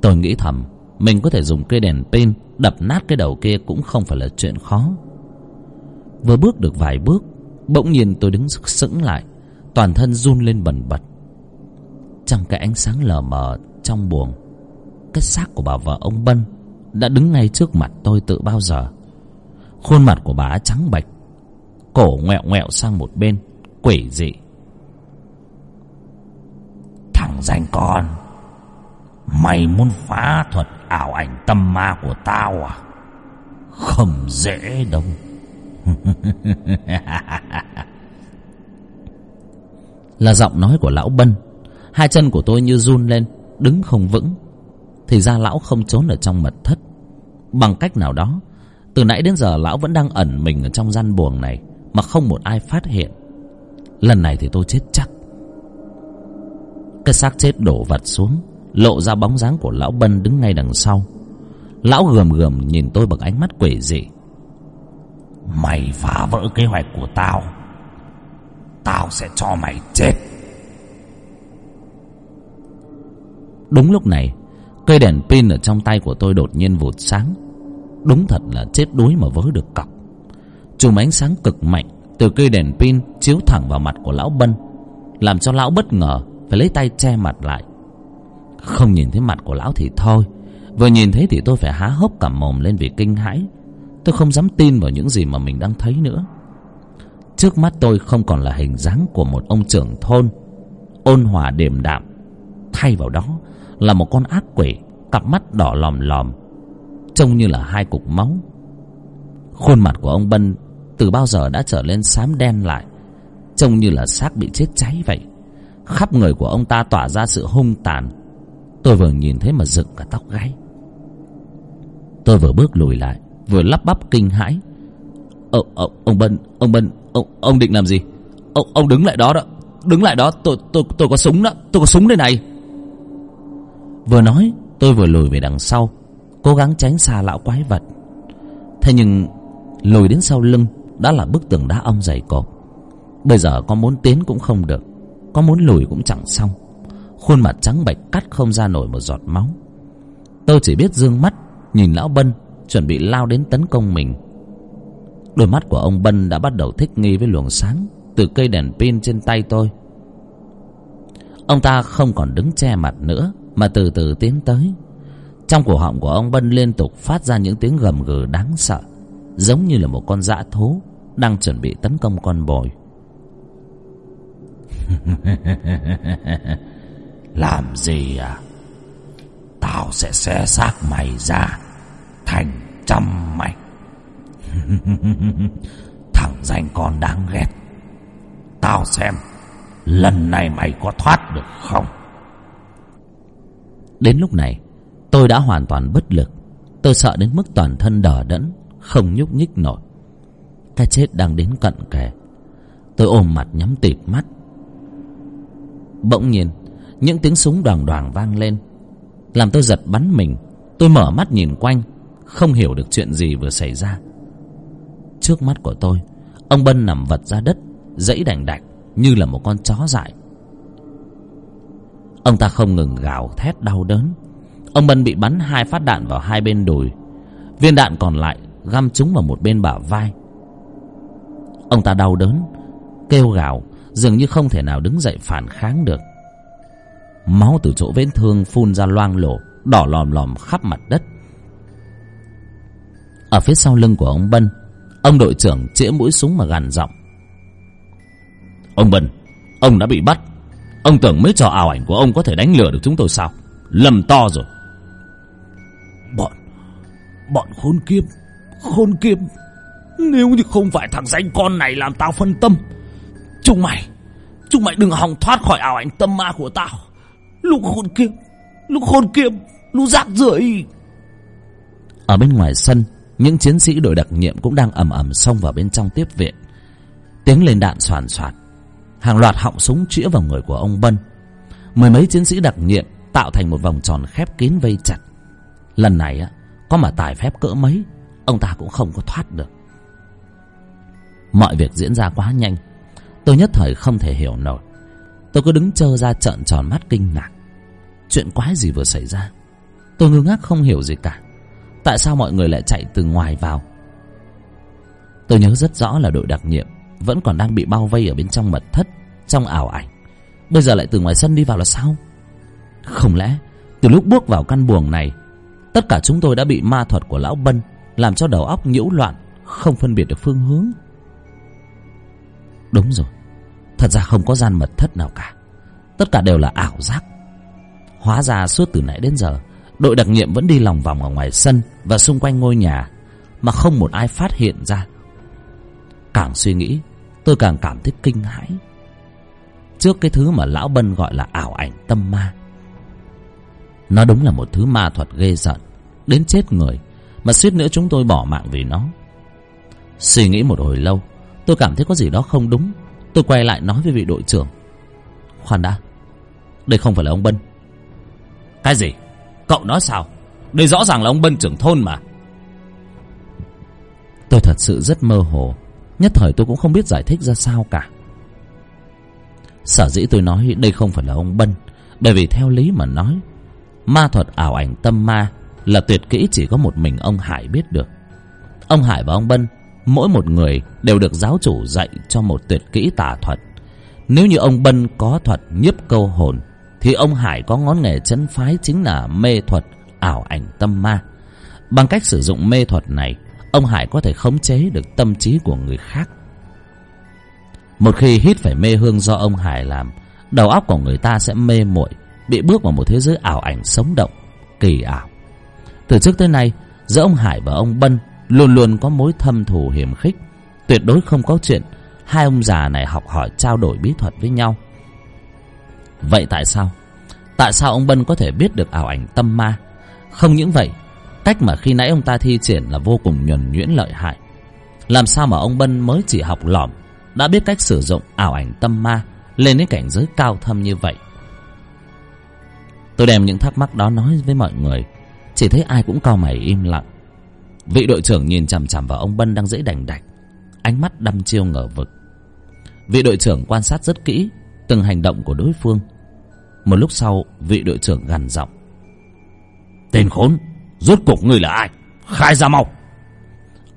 [SPEAKER 1] Tôi nghĩ thầm, mình có thể dùng cây đèn pin đập nát cái đầu kia cũng không phải là chuyện khó. Vừa bước được vài bước, bỗng nhiên tôi đứng sững lại, toàn thân run lên bần bật trong cái ánh sáng lờ mờ trong buồng, cái xác của bà vợ ông bân đã đứng ngay trước mặt tôi tự bao giờ. Khuôn mặt của bà trắng bệch, cổ ngoẹo ngoẹo sang một bên, quỷ dị. Thằng danh con, mày muốn phá thuật ảo ảnh tâm ma của tao à? Không dễ đâu. Là giọng nói của lão bân hai chân của tôi như run lên, đứng không vững. Thì ra lão không trốn ở trong mật thất. Bằng cách nào đó, từ nãy đến giờ lão vẫn đang ẩn mình ở trong gian buồng này, mà không một ai phát hiện. Lần này thì tôi chết chắc. Cái xác chết đổ vật xuống, lộ ra bóng dáng của lão bân đứng ngay đằng sau. Lão gườm gườm nhìn tôi bằng ánh mắt quỷ dị. Mày phá vỡ kế hoạch của tao.
[SPEAKER 3] Tao sẽ cho mày chết.
[SPEAKER 1] Đúng lúc này, Cây đèn pin ở trong tay của tôi đột nhiên vụt sáng. Đúng thật là chết đuối mà vớ được cọc. Chùm ánh sáng cực mạnh Từ cây đèn pin chiếu thẳng vào mặt của lão Bân, Làm cho lão bất ngờ Phải lấy tay che mặt lại. Không nhìn thấy mặt của lão thì thôi, Vừa nhìn thấy thì tôi phải há hốc cả mồm lên vì kinh hãi. Tôi không dám tin vào những gì mà mình đang thấy nữa. Trước mắt tôi không còn là hình dáng của một ông trưởng thôn, Ôn hòa điềm đạm, Thay vào đó là một con ác quỷ Cặp mắt đỏ lòm lòm Trông như là hai cục máu. Khuôn mặt của ông Bân Từ bao giờ đã trở lên xám đen lại Trông như là xác bị chết cháy vậy. Khắp người của ông ta tỏa ra sự hung tàn. Tôi vừa nhìn thấy mà dựng cả tóc gáy. Tôi vừa bước lùi lại Vừa lắp bắp kinh hãi. Ờ, ờ, ông Bân, ông Bân, ông, ông định làm gì? Ông, ông đứng lại đó đó, đứng lại đó, tôi, tôi, tôi có súng đó, tôi có súng đây này. Vừa nói, tôi vừa lùi về đằng sau, cố gắng tránh xa lão quái vật. Thế nhưng, lùi đến sau lưng đã là bức tường đá ong dày cộp. Bây giờ có muốn tiến cũng không được, có muốn lùi cũng chẳng xong. Khuôn mặt trắng bệch cắt không ra nổi một giọt máu. Tôi chỉ biết dương mắt, nhìn lão Bân chuẩn bị lao đến tấn công mình Đôi mắt của ông Bân đã bắt đầu thích nghi với luồng sáng Từ cây đèn pin trên tay tôi Ông ta không còn đứng che mặt nữa mà từ từ tiến tới. Trong cổ họng của ông Bân liên tục phát ra những tiếng gầm gừ đáng sợ, Giống như là một con dã thú Đang chuẩn bị tấn công con bồi.
[SPEAKER 3] Làm gì à? Tao sẽ xé xác mày ra, Thành trăm mảnh. Thằng danh con đáng ghét, Tao xem Lần này mày có thoát được không?
[SPEAKER 1] Đến lúc này, Tôi đã hoàn toàn bất lực. Tôi sợ đến mức toàn thân đờ đẫn, Không nhúc nhích nổi. Cái chết đang đến cận kề. Tôi ôm mặt nhắm tịt mắt. Bỗng nhiên, Những tiếng súng đoàn đoàn vang lên. Làm tôi giật bắn mình. Tôi mở mắt nhìn quanh, Không hiểu được chuyện gì vừa xảy ra. Trước mắt của tôi, Ông Bân nằm vật ra đất, Dãy đành đạch như là một con chó dại. Ông ta không ngừng gào thét đau đớn. Ông Bân bị bắn hai phát đạn vào hai bên đùi. Viên đạn còn lại găm trúng vào một bên bả vai. Ông ta đau đớn, Kêu gào, Dường như không thể nào đứng dậy phản kháng được. Máu từ chỗ vết thương phun ra loang lổ, Đỏ lòm lòm khắp mặt đất. Ở phía sau lưng của ông Bân, Ông đội trưởng chĩa mũi súng mà gằn giọng. Ông Bân, Ông đã bị bắt. Ông tưởng mấy trò ảo ảnh của ông có thể đánh lừa được chúng tôi sao? Lầm to rồi.
[SPEAKER 2] Bọn Bọn khốn kiếp Khốn kiếp. Nếu như không phải thằng danh con này làm tao phân tâm Chúng mày Chúng mày đừng hòng thoát khỏi ảo ảnh tâm ma của tao. Lũ khốn kiếp Lũ khốn kiếp Lũ rác rưởi.
[SPEAKER 1] Ở bên ngoài sân những chiến sĩ đội đặc nhiệm cũng đang ầm ầm xông vào bên trong tiếp viện. Tiếng lên đạn soàn soạt hàng loạt họng súng chĩa vào người của ông bân. Mười mấy chiến sĩ đặc nhiệm tạo thành một vòng tròn khép kín vây chặt. Lần này á, có mà tài phép cỡ mấy, ông ta cũng không có thoát được. Mọi việc diễn ra quá nhanh. Tôi nhất thời không thể hiểu nổi. Tôi cứ đứng trơ ra trợn tròn mắt kinh ngạc. Chuyện quái gì vừa xảy ra? Tôi ngơ ngác không hiểu gì cả. Tại sao mọi người lại chạy từ ngoài vào? Tôi nhớ rất rõ là đội đặc nhiệm vẫn còn đang bị bao vây ở bên trong mật thất, Trong ảo ảnh. Bây giờ lại từ ngoài sân đi vào là sao? Không lẽ, từ lúc bước vào căn buồng này, Tất cả chúng tôi đã bị ma thuật của lão Bân Làm cho đầu óc nhiễu loạn, Không phân biệt được phương hướng? Đúng rồi, Thật ra không có gian mật thất nào cả. Tất cả đều là ảo giác. Hóa ra suốt từ nãy đến giờ, đội đặc nhiệm vẫn đi lòng vòng ở ngoài sân và xung quanh ngôi nhà mà không một ai phát hiện ra càng suy nghĩ, tôi càng cảm thấy kinh hãi. Trước cái thứ mà lão bân gọi là ảo ảnh tâm ma, nó đúng là một thứ ma thuật ghê giận đến chết người mà suýt nữa chúng tôi bỏ mạng vì nó. Suy nghĩ một hồi lâu, tôi cảm thấy có gì đó không đúng, tôi quay lại nói với vị đội trưởng. Khoan đã, đây không phải là ông bân.
[SPEAKER 3] Cái gì? Cậu nói sao? Đây rõ ràng là ông Bân trưởng thôn mà.
[SPEAKER 1] Tôi thật sự rất mơ hồ Nhất thời tôi cũng không biết giải thích ra sao cả. Sở dĩ tôi nói đây không phải là ông bân, bởi vì theo lý mà nói, ma thuật ảo ảnh tâm ma là tuyệt kỹ chỉ có một mình ông hải biết được. Ông hải và ông bân, mỗi một người đều được giáo chủ dạy cho một tuyệt kỹ tà thuật. Nếu như ông bân có thuật nhiếp câu hồn, thì ông hải có ngón nghề chân phái chính là mê thuật ảo ảnh tâm ma. Bằng cách sử dụng mê thuật này ông hải có thể khống chế được tâm trí của người khác. Một khi hít phải mê hương do ông hải làm, đầu óc của người ta sẽ mê muội, bị bước vào một thế giới ảo ảnh sống động, kỳ ảo. Từ trước tới nay, giữa ông hải và ông bân luôn luôn có mối thâm thù hiểm khích. Tuyệt đối không có chuyện hai ông già này học hỏi trao đổi bí thuật với nhau. Vậy tại sao? Tại sao ông bân có thể biết được ảo ảnh tâm ma? Không những vậy cách mà khi nãy ông ta thi triển là vô cùng nhuần nhuyễn lợi hại. Làm sao mà ông bân mới chỉ học lỏm, đã biết cách sử dụng ảo ảnh tâm ma lên đến cảnh giới cao thâm như vậy? Tôi đem những thắc mắc đó nói với mọi người, chỉ thấy ai cũng cau mày im lặng. Vị đội trưởng nhìn chằm chằm vào ông bân đang dễ đành đạch, ánh mắt đăm chiêu ngờ vực. Vị đội trưởng quan sát rất kỹ từng hành động của đối phương. Một lúc sau, vị đội trưởng gằn giọng. Tên khốn rốt cuộc ngươi là ai? Khai ra mau.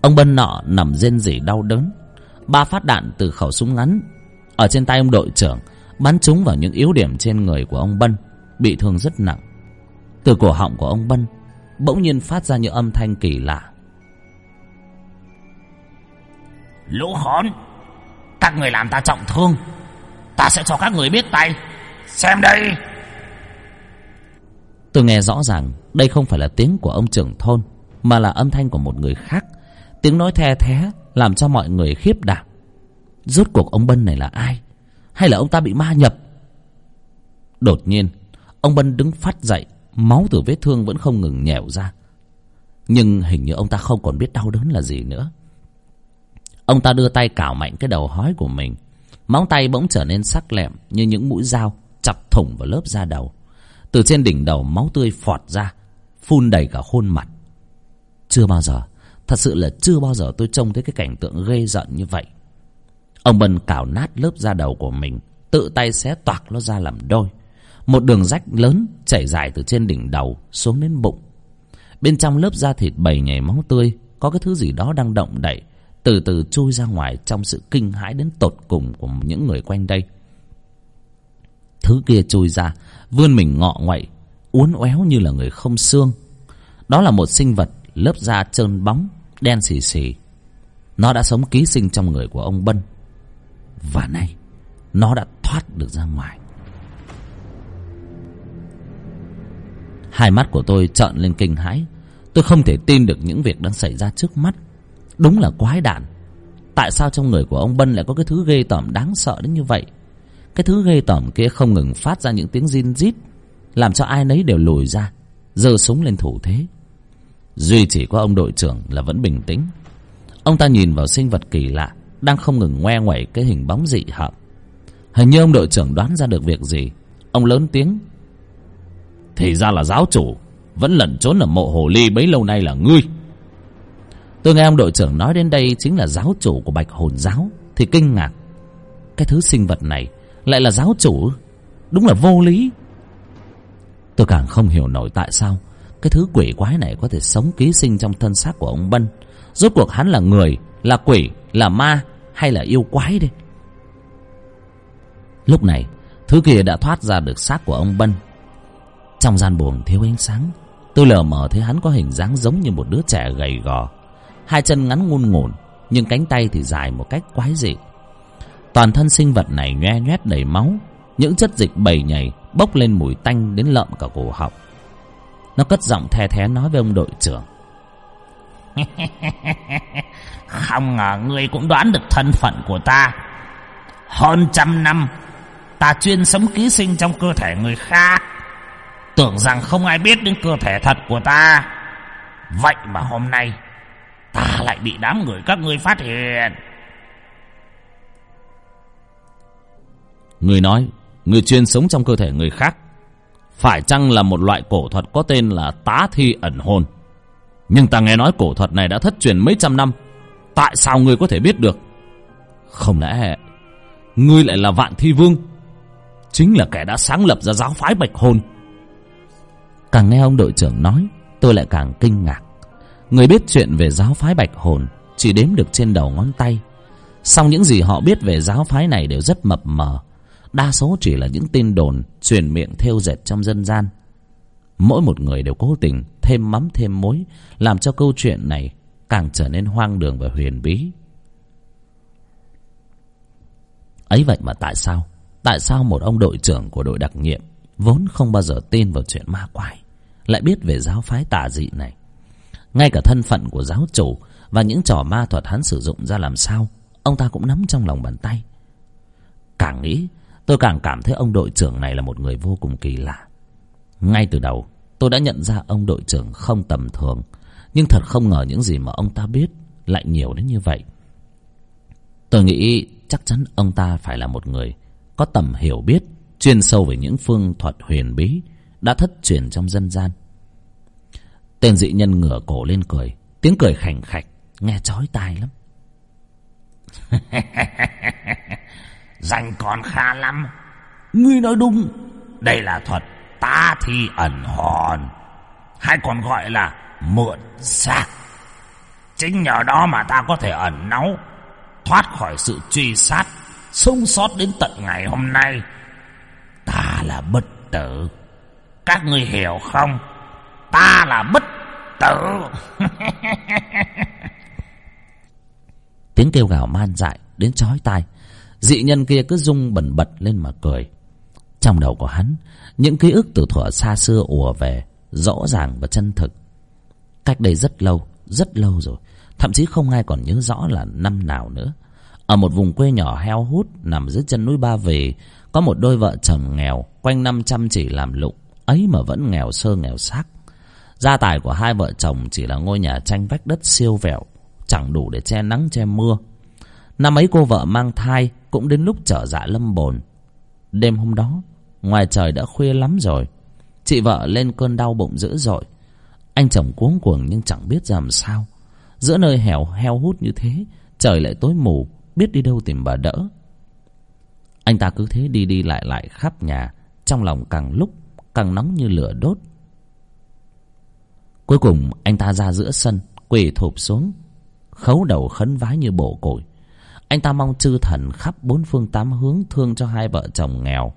[SPEAKER 1] Ông bân nọ nằm rên rỉ đau đớn. Ba phát đạn từ khẩu súng ngắn ở trên tay ông đội trưởng bắn trúng vào những yếu điểm trên người của ông bân bị thương rất nặng. Từ cổ họng của ông bân bỗng nhiên phát ra những âm thanh kỳ lạ.
[SPEAKER 3] Lũ hỗn các người làm ta trọng thương. Ta sẽ cho các người biết tay. Xem đây.
[SPEAKER 1] Tôi nghe rõ ràng đây không phải là tiếng của ông trưởng thôn, mà là âm thanh của một người khác. Tiếng nói the thé làm cho mọi người khiếp đảm. Rốt cuộc ông bân này là ai? Hay là ông ta bị ma nhập? Đột nhiên, ông bân đứng phát dậy, máu từ vết thương vẫn không ngừng nhèo ra. Nhưng hình như ông ta không còn biết đau đớn là gì nữa. Ông ta đưa tay cào mạnh cái đầu hói của mình. Móng tay bỗng trở nên sắc lẹm như những mũi dao chọc thủng vào lớp da đầu từ trên đỉnh đầu máu tươi phọt ra, phun đầy cả khuôn mặt. Chưa bao giờ, thật sự là chưa bao giờ tôi trông thấy cái cảnh tượng ghê giận như vậy. Ông bân cào nát lớp da đầu của mình, tự tay xé toạc nó ra làm đôi. Một đường rách lớn chảy dài từ trên đỉnh đầu xuống đến bụng. Bên trong lớp da thịt bầy nhảy máu tươi, có cái thứ gì đó đang động đậy, từ từ trôi ra ngoài trong sự kinh hãi đến tột cùng của những người quanh đây. Thứ kia trôi ra vươn mình ngọ ngoậy, uốn éo như là người không xương. Đó là một sinh vật lớp da trơn bóng, đen xì xì. Nó đã sống ký sinh trong người của ông bân. Và nay, nó đã thoát được ra ngoài. Hai mắt của tôi trợn lên kinh hãi. Tôi không thể tin được những việc đang xảy ra trước mắt. Đúng là quái đản. Tại sao trong người của ông bân lại có cái thứ ghê tởm đáng sợ đến như vậy? Cái thứ ghê tởm kia không ngừng phát ra những tiếng zin rít, làm cho ai nấy đều lùi ra, giơ súng lên thủ thế. Duy chỉ có ông đội trưởng là vẫn bình tĩnh. Ông ta nhìn vào sinh vật kỳ lạ, đang không ngừng ngoe ngoẩy cái hình bóng dị hợm. Hình như ông đội trưởng đoán ra được việc gì. Ông lớn tiếng. Thì ra là giáo chủ, vẫn lẩn trốn ở mộ hồ ly bấy lâu nay là ngươi. Tôi nghe ông đội trưởng nói đến đây chính là giáo chủ của bạch hồn giáo, thì kinh ngạc. Cái thứ sinh vật này lại là giáo chủ. Đúng là vô lý. Tôi càng không hiểu nổi tại sao cái thứ quỷ quái này có thể sống ký sinh trong thân xác của ông bân. Rốt cuộc hắn là người, là quỷ, là ma hay là yêu quái đây? Lúc này, thứ kia đã thoát ra được xác của ông bân. Trong gian buồng thiếu ánh sáng, tôi lờ mờ thấy hắn có hình dáng giống như một đứa trẻ gầy gò. Hai chân ngắn ngun ngủn, nhưng cánh tay thì dài một cách quái dị toàn thân sinh vật này nhoe nhoét đầy máu. Những chất dịch bầy nhầy bốc lên mùi tanh đến lợm cả cổ họng. Nó cất giọng the thé nói với ông đội trưởng.
[SPEAKER 3] Không ngờ ngươi cũng đoán được thân phận của ta. Hơn trăm năm, ta chuyên sống ký sinh trong cơ thể người khác. Tưởng rằng không ai biết đến cơ thể thật của ta. Vậy mà hôm nay, ta lại bị đám người các ngươi phát hiện.
[SPEAKER 1] Người nói, người chuyên sống trong cơ thể người khác, phải chăng là một loại cổ thuật có tên là tá thi ẩn hồn? Nhưng ta nghe nói cổ thuật này đã thất truyền mấy trăm năm, tại sao ngươi có thể biết được? Không lẽ ngươi lại là vạn thi vương,
[SPEAKER 2] chính là kẻ đã sáng lập ra giáo phái bạch hồn?
[SPEAKER 1] Càng nghe ông đội trưởng nói, tôi lại càng kinh ngạc. Người biết chuyện về giáo phái bạch hồn chỉ đếm được trên đầu ngón tay, song những gì họ biết về giáo phái này đều rất mập mờ đa số chỉ là những tin đồn truyền miệng thêu dệt trong dân gian. Mỗi một người đều cố tình thêm mắm thêm muối, làm cho câu chuyện này càng trở nên hoang đường và huyền bí. Ấy vậy mà tại sao tại sao một ông đội trưởng của đội đặc nhiệm vốn không bao giờ tin vào chuyện ma quái, lại biết về giáo phái tà dị này? Ngay cả thân phận của giáo chủ và những trò ma thuật hắn sử dụng ra làm sao, ông ta cũng nắm trong lòng bàn tay. Càng nghĩ tôi càng cảm thấy ông đội trưởng này là một người vô cùng kỳ lạ. Ngay từ đầu, tôi đã nhận ra ông đội trưởng không tầm thường, nhưng thật không ngờ những gì mà ông ta biết lại nhiều đến như vậy. Tôi nghĩ chắc chắn ông ta phải là một người có tầm hiểu biết, chuyên sâu về những phương thuật huyền bí đã thất truyền trong dân gian. Tên dị nhân ngửa cổ lên cười, tiếng cười khành khạch, nghe chói tai lắm.
[SPEAKER 3] danh còn khá lắm.
[SPEAKER 2] Ngươi nói đúng.
[SPEAKER 3] Đây là thuật tá thi ẩn hồn. Hay còn gọi là mượn xác. Chính nhờ đó mà ta có thể ẩn náu thoát khỏi sự truy sát sống sót đến tận ngày hôm nay. Ta là bất tử. Các ngươi hiểu không? Ta là bất tử.
[SPEAKER 1] Tiếng kêu gào man dại đến chói tai dị nhân kia cứ rung bẩn bật lên mà cười. Trong đầu của hắn, những ký ức từ thuở xa xưa ùa về, rõ ràng và chân thực. Cách đây rất lâu rất lâu rồi, thậm chí không ai còn nhớ rõ là năm nào nữa. Ở một vùng quê nhỏ heo hút nằm dưới chân núi ba vì, có một đôi vợ chồng nghèo, quanh năm chăm chỉ làm lụng, ấy mà vẫn nghèo sơ nghèo xác. Gia tài của hai vợ chồng chỉ là ngôi nhà tranh vách đất siêu vẹo, chẳng đủ để che nắng che mưa. Năm ấy cô vợ mang thai cũng đến lúc trở dạ lâm bồn. Đêm hôm đó, ngoài trời đã khuya lắm rồi, chị vợ lên cơn đau bụng dữ dội. Anh chồng cuống cuồng nhưng chẳng biết làm sao. Giữa nơi hẻo heo hút như thế, trời lại tối mù, biết đi đâu tìm bà đỡ. Anh ta cứ thế đi đi lại lại khắp nhà, trong lòng càng lúc càng nóng như lửa đốt. Cuối cùng, anh ta ra giữa sân, quỳ thụp xuống, khấu đầu khấn vái như bổ cội anh ta mong chư thần khắp bốn phương tám hướng thương cho hai vợ chồng nghèo,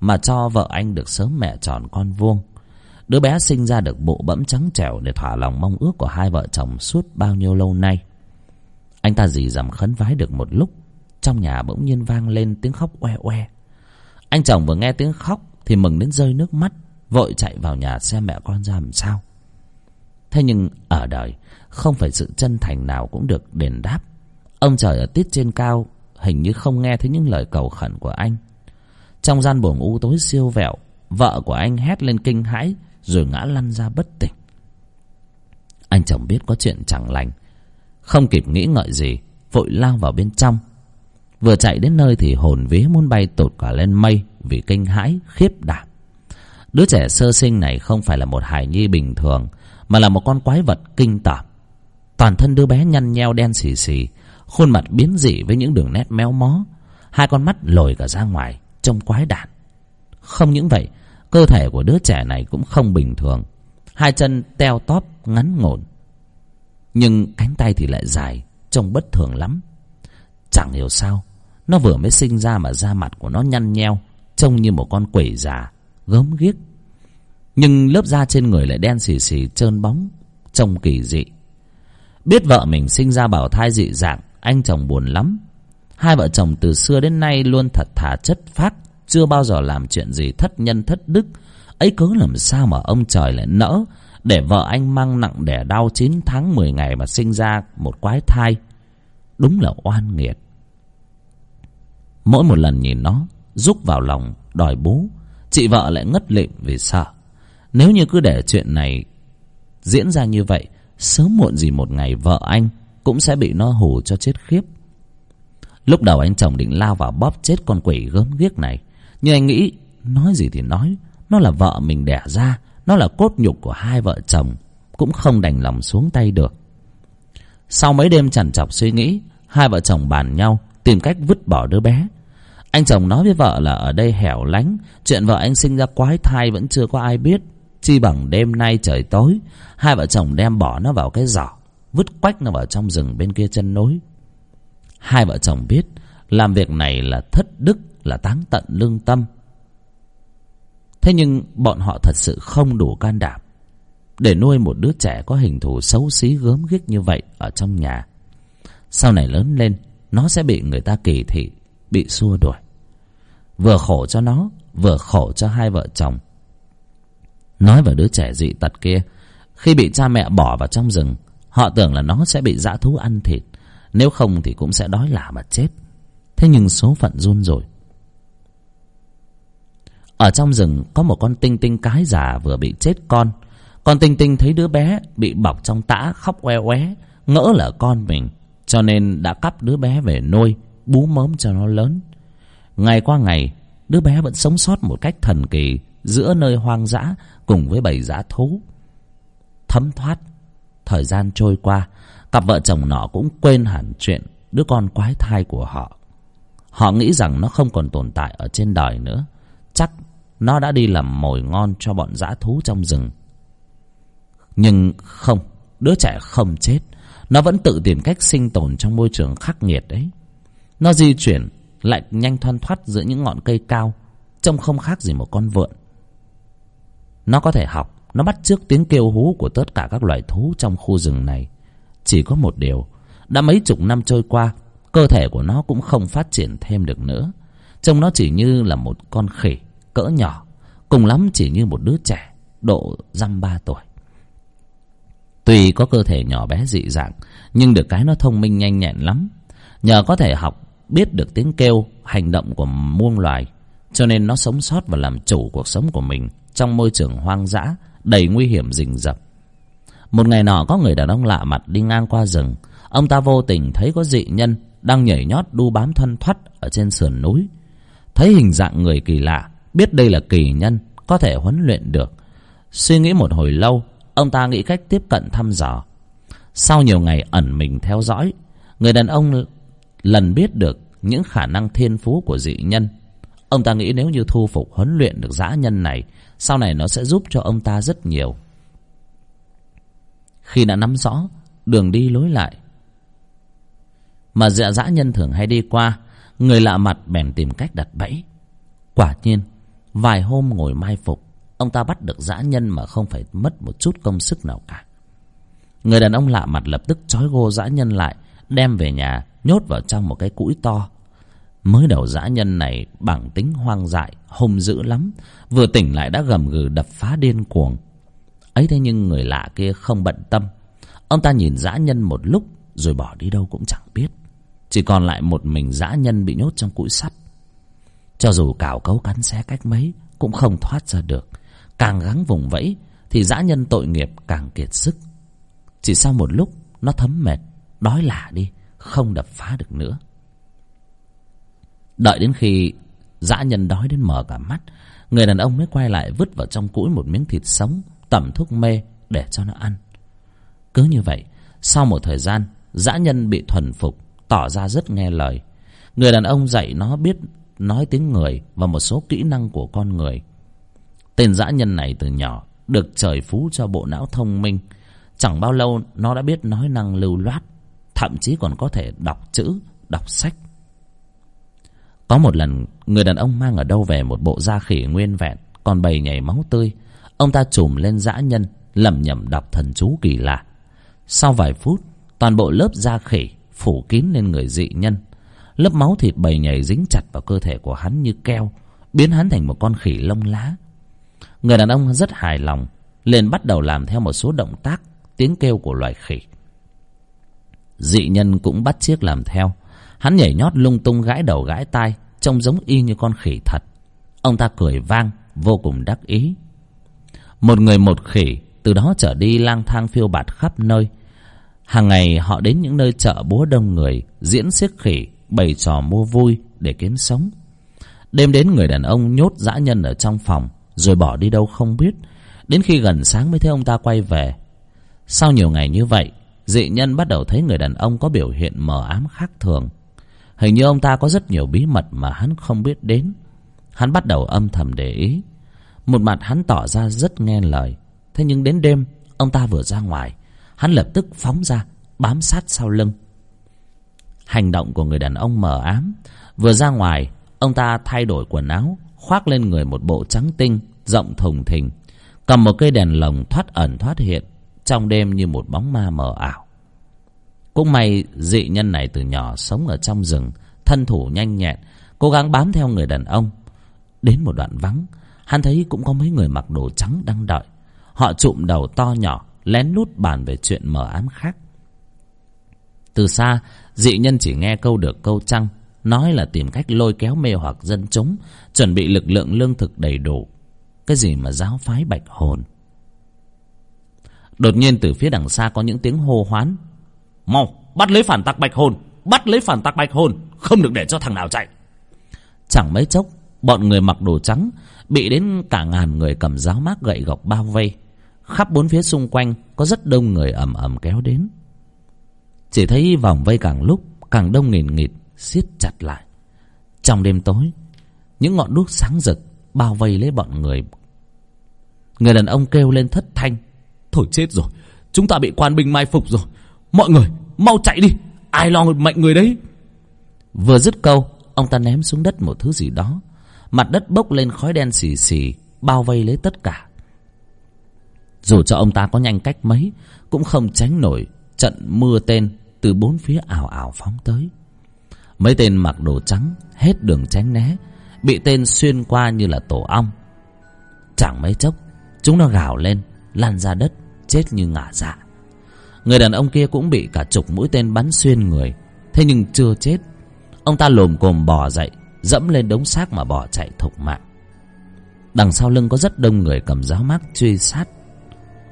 [SPEAKER 1] mà cho vợ anh được sớm mẹ tròn con vuông. Đứa bé sinh ra được bộ bẫm trắng trẻo để thỏa lòng mong ước của hai vợ chồng suốt bao nhiêu lâu nay. Anh ta dì dầm khấn vái được một lúc, trong nhà bỗng nhiên vang lên tiếng khóc oe oe. Anh chồng vừa nghe tiếng khóc thì mừng đến rơi nước mắt, vội chạy vào nhà xem mẹ con ra làm sao. Thế nhưng ở đời, không phải sự chân thành nào cũng được đền đáp ông trời ở tít trên cao, hình như không nghe thấy những lời cầu khẩn của anh. Trong gian buồng u tối siêu vẹo, vợ của anh hét lên kinh hãi, rồi ngã lăn ra bất tỉnh. Anh chồng biết có chuyện chẳng lành, không kịp nghĩ ngợi gì, vội lao vào bên trong. Vừa chạy đến nơi thì hồn vía muốn bay tột cả lên mây vì kinh hãi, khiếp đảm. Đứa trẻ sơ sinh này không phải là một hài nhi bình thường, mà là một con quái vật kinh tởm. Toàn thân đứa bé nhăn nheo đen xì xì khuôn mặt biến dị với những đường nét méo mó. Hai con mắt lồi cả ra ngoài, trông quái đản. Không những vậy, cơ thể của đứa trẻ này cũng không bình thường. Hai chân teo tóp, ngắn ngổn nhưng cánh tay thì lại dài, trông bất thường lắm. Chẳng hiểu sao, nó vừa mới sinh ra mà da mặt của nó nhăn nheo, trông như một con quỷ già, gớm ghiếc. Nhưng lớp da trên người lại đen xì xì, trơn bóng, trông kỳ dị. Biết vợ mình sinh ra bảo thai dị dạng anh chồng buồn lắm. Hai vợ chồng từ xưa đến nay luôn thật thà chất phác chưa bao giờ làm chuyện gì thất nhân thất đức. Ấy cớ làm sao mà ông trời lại nỡ để vợ anh mang nặng đẻ đau chín tháng mười ngày mà sinh ra một quái thai? Đúng là oan nghiệt. Mỗi một lần nhìn nó, rúc vào lòng, đòi bú, chị vợ lại ngất lịm vì sợ. Nếu như cứ để chuyện này diễn ra như vậy, sớm muộn gì một ngày vợ anh cũng sẽ bị nó hù cho chết khiếp. Lúc đầu anh chồng định lao vào bóp chết con quỷ gớm ghiếc này, nhưng anh nghĩ nói gì thì nói, nó là vợ mình đẻ ra, nó là cốt nhục của hai vợ chồng, cũng không đành lòng xuống tay được. Sau mấy đêm chằn chọc suy nghĩ, hai vợ chồng bàn nhau tìm cách vứt bỏ đứa bé. Anh chồng nói với vợ là ở đây hẻo lánh, chuyện vợ anh sinh ra quái thai vẫn chưa có ai biết. Chi bằng đêm nay trời tối, hai vợ chồng đem bỏ nó vào cái giỏ vứt quách nó vào trong rừng bên kia chân núi. Hai vợ chồng biết làm việc này là thất đức, là táng tận lương tâm. Thế nhưng bọn họ thật sự không đủ can đảm để nuôi một đứa trẻ có hình thù xấu xí gớm ghiếc như vậy ở trong nhà. Sau này lớn lên, nó sẽ bị người ta kỳ thị, bị xua đuổi. Vừa khổ cho nó, vừa khổ cho hai vợ chồng. Nói vào đứa trẻ dị tật kia, khi bị cha mẹ bỏ vào trong rừng họ tưởng là nó sẽ bị dã thú ăn thịt. Nếu không thì cũng sẽ đói lả mà chết. Thế nhưng số phận run rồi. Ở trong rừng có một con tinh tinh cái già vừa bị chết con. Con tinh tinh thấy đứa bé bị bọc trong tã khóc oe oé, ngỡ là con mình, cho nên đã cắp đứa bé về nuôi, bú mớm cho nó lớn. Ngày qua ngày, đứa bé vẫn sống sót một cách thần kỳ giữa nơi hoang dã cùng với bầy dã thú. Thấm thoát thời gian trôi qua, cặp vợ chồng nọ cũng quên hẳn chuyện đứa con quái thai của họ. Họ nghĩ rằng nó không còn tồn tại ở trên đời nữa. Chắc nó đã đi làm mồi ngon cho bọn dã thú trong rừng. Nhưng không, đứa trẻ không chết. Nó vẫn tự tìm cách sinh tồn trong môi trường khắc nghiệt đấy. Nó di chuyển, lại nhanh thoăn thoắt giữa những ngọn cây cao, trông không khác gì một con vượn. Nó có thể học nó bắt trước tiếng kêu hú của tất cả các loài thú trong khu rừng này. Chỉ có một điều, đã mấy chục năm trôi qua, cơ thể của nó cũng không phát triển thêm được nữa. Trông nó chỉ như là một con khỉ, cỡ nhỏ, cùng lắm chỉ như một đứa trẻ, độ dăm ba tuổi. Tuy có cơ thể nhỏ bé dị dạng, nhưng được cái nó thông minh nhanh nhẹn lắm. Nhờ có thể học, biết được tiếng kêu, hành động của muôn loài, cho nên nó sống sót và làm chủ cuộc sống của mình trong môi trường hoang dã đầy nguy hiểm rình rập. Một ngày nọ, có người đàn ông lạ mặt đi ngang qua rừng. Ông ta vô tình thấy có dị nhân đang nhảy nhót đu bám thân thoắt ở trên sườn núi. Thấy hình dạng người kỳ lạ, biết đây là kỳ nhân, có thể huấn luyện được. Suy nghĩ một hồi lâu, ông ta nghĩ cách tiếp cận thăm dò. Sau nhiều ngày ẩn mình theo dõi, người đàn ông lần biết được những khả năng thiên phú của dị nhân. Ông ta nghĩ nếu như thu phục huấn luyện được dã nhân này sau này nó sẽ giúp cho ông ta rất nhiều. Khi đã nắm rõ, đường đi lối lại. Mà dạ dã nhân thường hay đi qua, người lạ mặt bèn tìm cách đặt bẫy. Quả nhiên, vài hôm ngồi mai phục, ông ta bắt được dã nhân mà không phải mất một chút công sức nào cả. Người đàn ông lạ mặt lập tức trói gô dã nhân lại, đem về nhà, nhốt vào trong một cái cũi to mới đầu dã nhân này bằng tính hoang dại, hung dữ lắm, vừa tỉnh lại đã gầm gừ đập phá điên cuồng. Ấy thế nhưng người lạ kia không bận tâm. Ông ta nhìn dã nhân một lúc, rồi bỏ đi đâu cũng chẳng biết. Chỉ còn lại một mình dã nhân bị nhốt trong cũi sắt. Cho dù cào cấu cắn xé cách mấy, cũng không thoát ra được. Càng gắng vùng vẫy, thì dã nhân tội nghiệp càng kiệt sức. Chỉ sau một lúc, nó thấm mệt, đói lả đi, không đập phá được nữa đợi đến khi dã nhân đói đến mở cả mắt, người đàn ông mới quay lại vứt vào trong cũi một miếng thịt sống, tẩm thuốc mê để cho nó ăn. Cứ như vậy, sau một thời gian, dã nhân bị thuần phục, tỏ ra rất nghe lời. Người đàn ông dạy nó biết nói tiếng người và một số kỹ năng của con người. Tên dã nhân này từ nhỏ được trời phú cho bộ não thông minh. Chẳng bao lâu, nó đã biết nói năng lưu loát, thậm chí còn có thể đọc chữ, đọc sách có một lần, người đàn ông mang ở đâu về một bộ da khỉ nguyên vẹn, còn bầy nhảy máu tươi. Ông ta trùm lên dã nhân, lẩm nhẩm đọc thần chú kỳ lạ. Sau vài phút, toàn bộ lớp da khỉ phủ kín lên người dị nhân. Lớp máu thịt bầy nhảy dính chặt vào cơ thể của hắn như keo, biến hắn thành một con khỉ lông lá. Người đàn ông rất hài lòng, liền bắt đầu làm theo một số động tác, tiếng kêu của loài khỉ. Dị nhân cũng bắt chiếc làm theo. Hắn nhảy nhót lung tung gãi đầu gãi tai trông giống y như con khỉ thật. Ông ta cười vang, vô cùng đắc ý. Một người một khỉ từ đó trở đi lang thang phiêu bạt khắp nơi. Hàng ngày họ đến những nơi chợ búa đông người, diễn xiếc khỉ, bày trò mua vui để kiếm sống. Đêm đến người đàn ông nhốt dã nhân ở trong phòng, rồi bỏ đi đâu không biết. Đến khi gần sáng mới thấy ông ta quay về. Sau nhiều ngày như vậy, dị nhân bắt đầu thấy người đàn ông có biểu hiện mờ ám khác thường hình như ông ta có rất nhiều bí mật mà hắn không biết đến. Hắn bắt đầu âm thầm để ý. Một mặt hắn tỏ ra rất nghe lời. Thế nhưng đến đêm, ông ta vừa ra ngoài, hắn lập tức phóng ra, bám sát sau lưng. Hành động của người đàn ông mờ ám. Vừa ra ngoài, ông ta thay đổi quần áo, khoác lên người một bộ trắng tinh, rộng thùng thình, cầm một cây đèn lồng thoát ẩn thoát hiện, trong đêm như một bóng ma mờ ảo cũng may dị nhân này từ nhỏ sống ở trong rừng, thân thủ nhanh nhẹn, cố gắng bám theo người đàn ông. Đến một đoạn vắng, hắn thấy cũng có mấy người mặc đồ trắng đang đợi. Họ trụm đầu to nhỏ, lén lút bàn về chuyện mờ ám khác. Từ xa, dị nhân chỉ nghe câu được câu trăng nói là tìm cách lôi kéo mê hoặc dân chúng, chuẩn bị lực lượng lương thực đầy đủ. Cái gì mà giáo phái bạch hồn? Đột nhiên từ phía đằng xa có những tiếng hô hoán mau, bắt lấy phản tặc bạch hồn. Bắt lấy phản tặc bạch hồn. Không được để cho thằng nào chạy. Chẳng mấy chốc, bọn người mặc đồ trắng bị đến cả ngàn người cầm giáo mác gậy gộc bao vây. Khắp bốn phía xung quanh, có rất đông người ầm ầm kéo đến. Chỉ thấy vòng vây càng lúc càng đông nghìn nghịt, siết chặt lại. Trong đêm tối, những ngọn đuốc sáng rực bao vây lấy bọn người. Người đàn ông kêu lên thất thanh.
[SPEAKER 2] Thôi chết rồi, chúng ta bị quan binh mai phục rồi mọi người, mau chạy đi. Ai lo mệnh người đấy?
[SPEAKER 1] Vừa dứt câu, ông ta ném xuống đất một thứ gì đó. Mặt đất bốc lên khói đen xì xì, bao vây lấy tất cả. Dù cho ông ta có nhanh cách mấy, cũng không tránh nổi trận mưa tên từ bốn phía ảo ảo phóng tới. Mấy tên mặc đồ trắng, hết đường tránh né, bị tên xuyên qua như là tổ ong. Chẳng mấy chốc, chúng nó gào lên lan ra đất, chết như ngả dạ người đàn ông kia cũng bị cả chục mũi tên bắn xuyên người. Thế nhưng chưa chết ông ta lồm cồm bò dậy dẫm lên đống xác mà bỏ chạy thục mạng. Đằng sau lưng có rất đông người cầm giáo mác truy sát.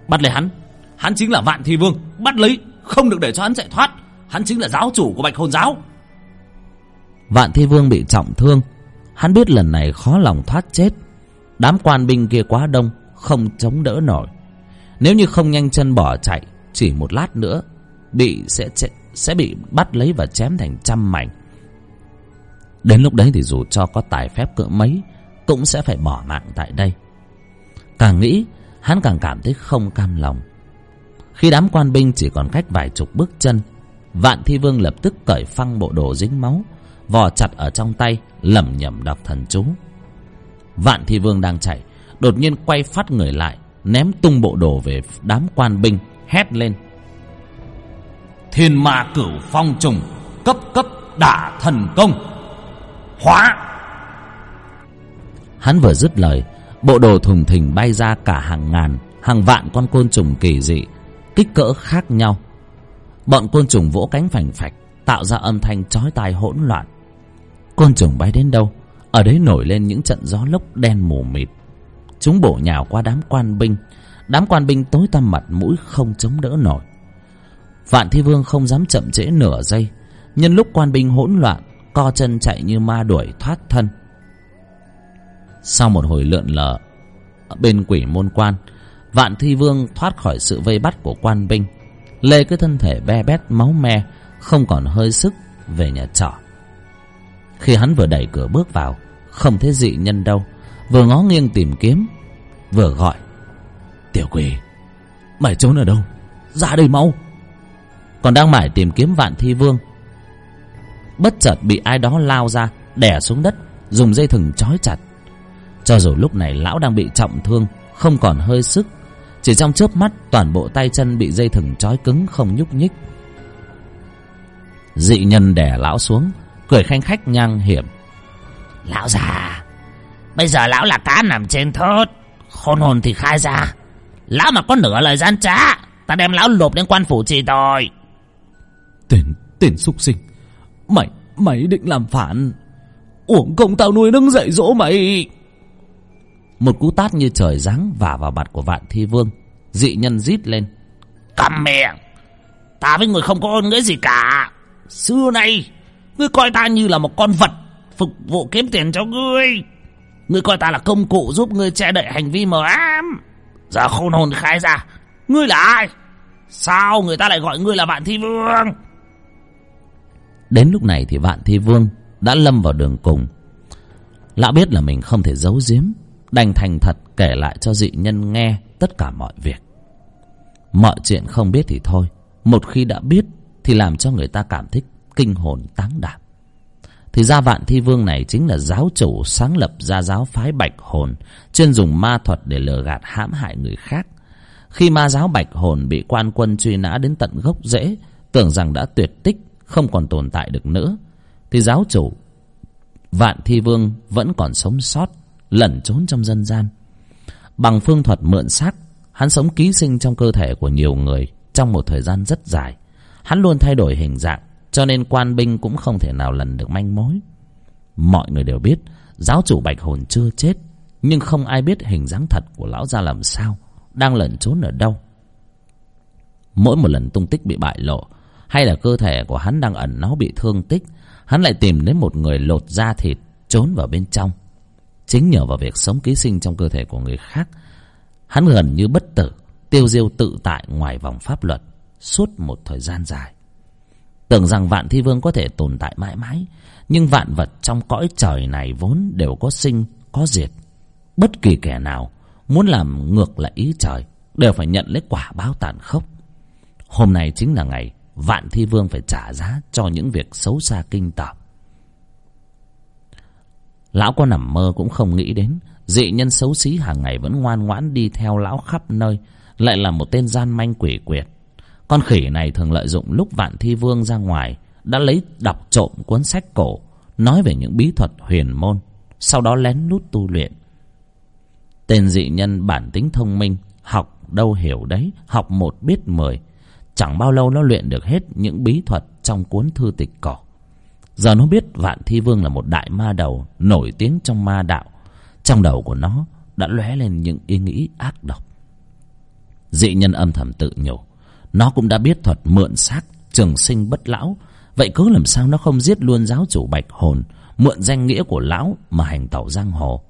[SPEAKER 2] Bắt lấy hắn. Hắn chính là vạn thi vương. Bắt lấy không được để cho hắn chạy thoát. Hắn chính là giáo chủ của bạch hồn giáo.
[SPEAKER 1] Vạn thi vương bị trọng thương. Hắn biết lần này khó lòng thoát chết. Đám quan binh kia quá đông không chống đỡ nổi. Nếu như không nhanh chân bỏ chạy chỉ một lát nữa, bị sẽ sẽ bị bắt lấy và chém thành trăm mảnh. Đến lúc đấy thì dù cho có tài phép cỡ mấy, cũng sẽ phải bỏ mạng tại đây. Càng nghĩ, hắn càng cảm thấy không cam lòng. Khi đám quan binh chỉ còn cách vài chục bước chân, vạn thi vương lập tức cởi phăng bộ đồ dính máu, vò chặt ở trong tay, lẩm nhẩm đọc thần chú. Vạn thi vương đang chạy, đột nhiên quay phát người lại, ném tung bộ đồ về đám quan binh hét lên.
[SPEAKER 2] Thiên ma cửu phong trùng, cấp cấp đả thần công. Hóa.
[SPEAKER 1] Hắn vừa dứt lời, bộ đồ thùng thình bay ra cả hàng ngàn, hàng vạn con côn trùng kỳ dị, kích cỡ khác nhau. Bọn côn trùng vỗ cánh phành phạch, tạo ra âm thanh chói tai hỗn loạn. Côn trùng bay đến đâu? Ở đấy nổi lên những trận gió lốc đen mù mịt. Chúng bổ nhào qua đám quan binh đám quan binh tối tăm mặt mũi không chống đỡ nổi. Vạn thi vương không dám chậm trễ nửa giây. Nhân lúc quan binh hỗn loạn, co chân chạy như ma đuổi thoát thân. Sau một hồi lượn lờ, bên quỷ môn quan, vạn thi vương thoát khỏi sự vây bắt của quan binh, lê cái thân thể be bét máu me, không còn hơi sức về nhà trọ. Khi hắn vừa đẩy cửa bước vào, không thấy dị nhân đâu, vừa ngó nghiêng tìm kiếm, vừa gọi tiểu quỷ, mày trốn ở đâu? Ra đây mau. Còn đang mải tìm kiếm vạn thi vương, bất chợt bị ai đó lao ra, đè xuống đất, dùng dây thừng trói chặt. Cho dù lúc này lão đang bị trọng thương, không còn hơi sức, chỉ trong chớp mắt toàn bộ tay chân bị dây thừng trói cứng không nhúc nhích. Dị nhân đè lão xuống, cười khanh khách nhang hiểm.
[SPEAKER 3] Lão già, bây giờ lão là cá nằm trên thớt, khôn hồn thì khai ra lão mà có nửa lời gian trá. Ta đem lão lột đến quan phủ trì tội.
[SPEAKER 2] Tên tên súc sinh. Mày mày định làm phản. Uổng công tao nuôi nấng dạy dỗ mày.
[SPEAKER 1] Một cú tát như trời giáng vả vào mặt của vạn thi vương. Dị nhân rít lên.
[SPEAKER 3] Câm miệng. Ta với người không có ơn nghĩa gì cả. Xưa nay ngươi coi ta như là một con vật phục vụ kiếm tiền cho ngươi. Ngươi coi ta là công cụ giúp ngươi che đậy hành vi mờ ám giờ khôn hồn khai ra. Ngươi là ai? Sao người ta lại gọi ngươi là vạn thi vương?
[SPEAKER 1] Đến lúc này thì vạn thi vương đã lâm vào đường cùng. Lão biết là mình không thể giấu giếm, đành thành thật kể lại cho dị nhân nghe tất cả mọi việc. Mọi chuyện không biết thì thôi, một khi đã biết thì làm cho người ta cảm thích kinh hồn táng đảm thì ra vạn thi vương này chính là giáo chủ sáng lập ra giáo phái bạch hồn, chuyên dùng ma thuật để lừa gạt hãm hại người khác. Khi ma giáo bạch hồn bị quan quân truy nã đến tận gốc rễ, tưởng rằng đã tuyệt tích, không còn tồn tại được nữa, thì giáo chủ vạn thi vương vẫn còn sống sót, lẩn trốn trong dân gian. Bằng phương thuật mượn xác, hắn sống ký sinh trong cơ thể của nhiều người trong một thời gian rất dài. Hắn luôn thay đổi hình dạng cho nên quan binh cũng không thể nào lần được manh mối. Mọi người đều biết, giáo chủ bạch hồn chưa chết, nhưng không ai biết hình dáng thật của lão ra làm sao, đang lẩn trốn ở đâu. Mỗi một lần tung tích bị bại lộ, hay là cơ thể của hắn đang ẩn náu bị thương tích, hắn lại tìm đến một người lột da thịt, trốn vào bên trong. Chính nhờ vào việc sống ký sinh trong cơ thể của người khác, hắn gần như bất tử, tiêu diêu tự tại ngoài vòng pháp luật, suốt một thời gian dài tưởng rằng vạn thi vương có thể tồn tại mãi mãi, nhưng vạn vật trong cõi trời này vốn đều có sinh, có diệt. Bất kỳ kẻ nào muốn làm ngược lại ý trời đều phải nhận lấy quả báo tàn khốc. Hôm nay chính là ngày vạn thi vương phải trả giá cho những việc xấu xa kinh tởm. Lão có nằm mơ cũng không nghĩ đến, dị nhân xấu xí hàng ngày vẫn ngoan ngoãn đi theo lão khắp nơi, lại là một tên gian manh quỷ quyệt con khỉ này thường lợi dụng lúc vạn thi vương ra ngoài, đã lấy đọc trộm cuốn sách cổ, nói về những bí thuật huyền môn, sau đó lén lút tu luyện. Tên dị nhân bản tính thông minh, học đâu hiểu đấy, học một biết mười, chẳng bao lâu nó luyện được hết những bí thuật trong cuốn thư tịch cổ giờ nó biết vạn thi vương là một đại ma đầu nổi tiếng trong ma đạo, trong đầu của nó đã lóe lên những ý nghĩ ác độc. Dị nhân âm thầm tự nhủ nó cũng đã biết thuật mượn xác trường sinh bất lão. Vậy cứ làm sao nó không giết luôn giáo chủ bạch hồn, mượn danh nghĩa của lão mà hành tẩu giang hồ?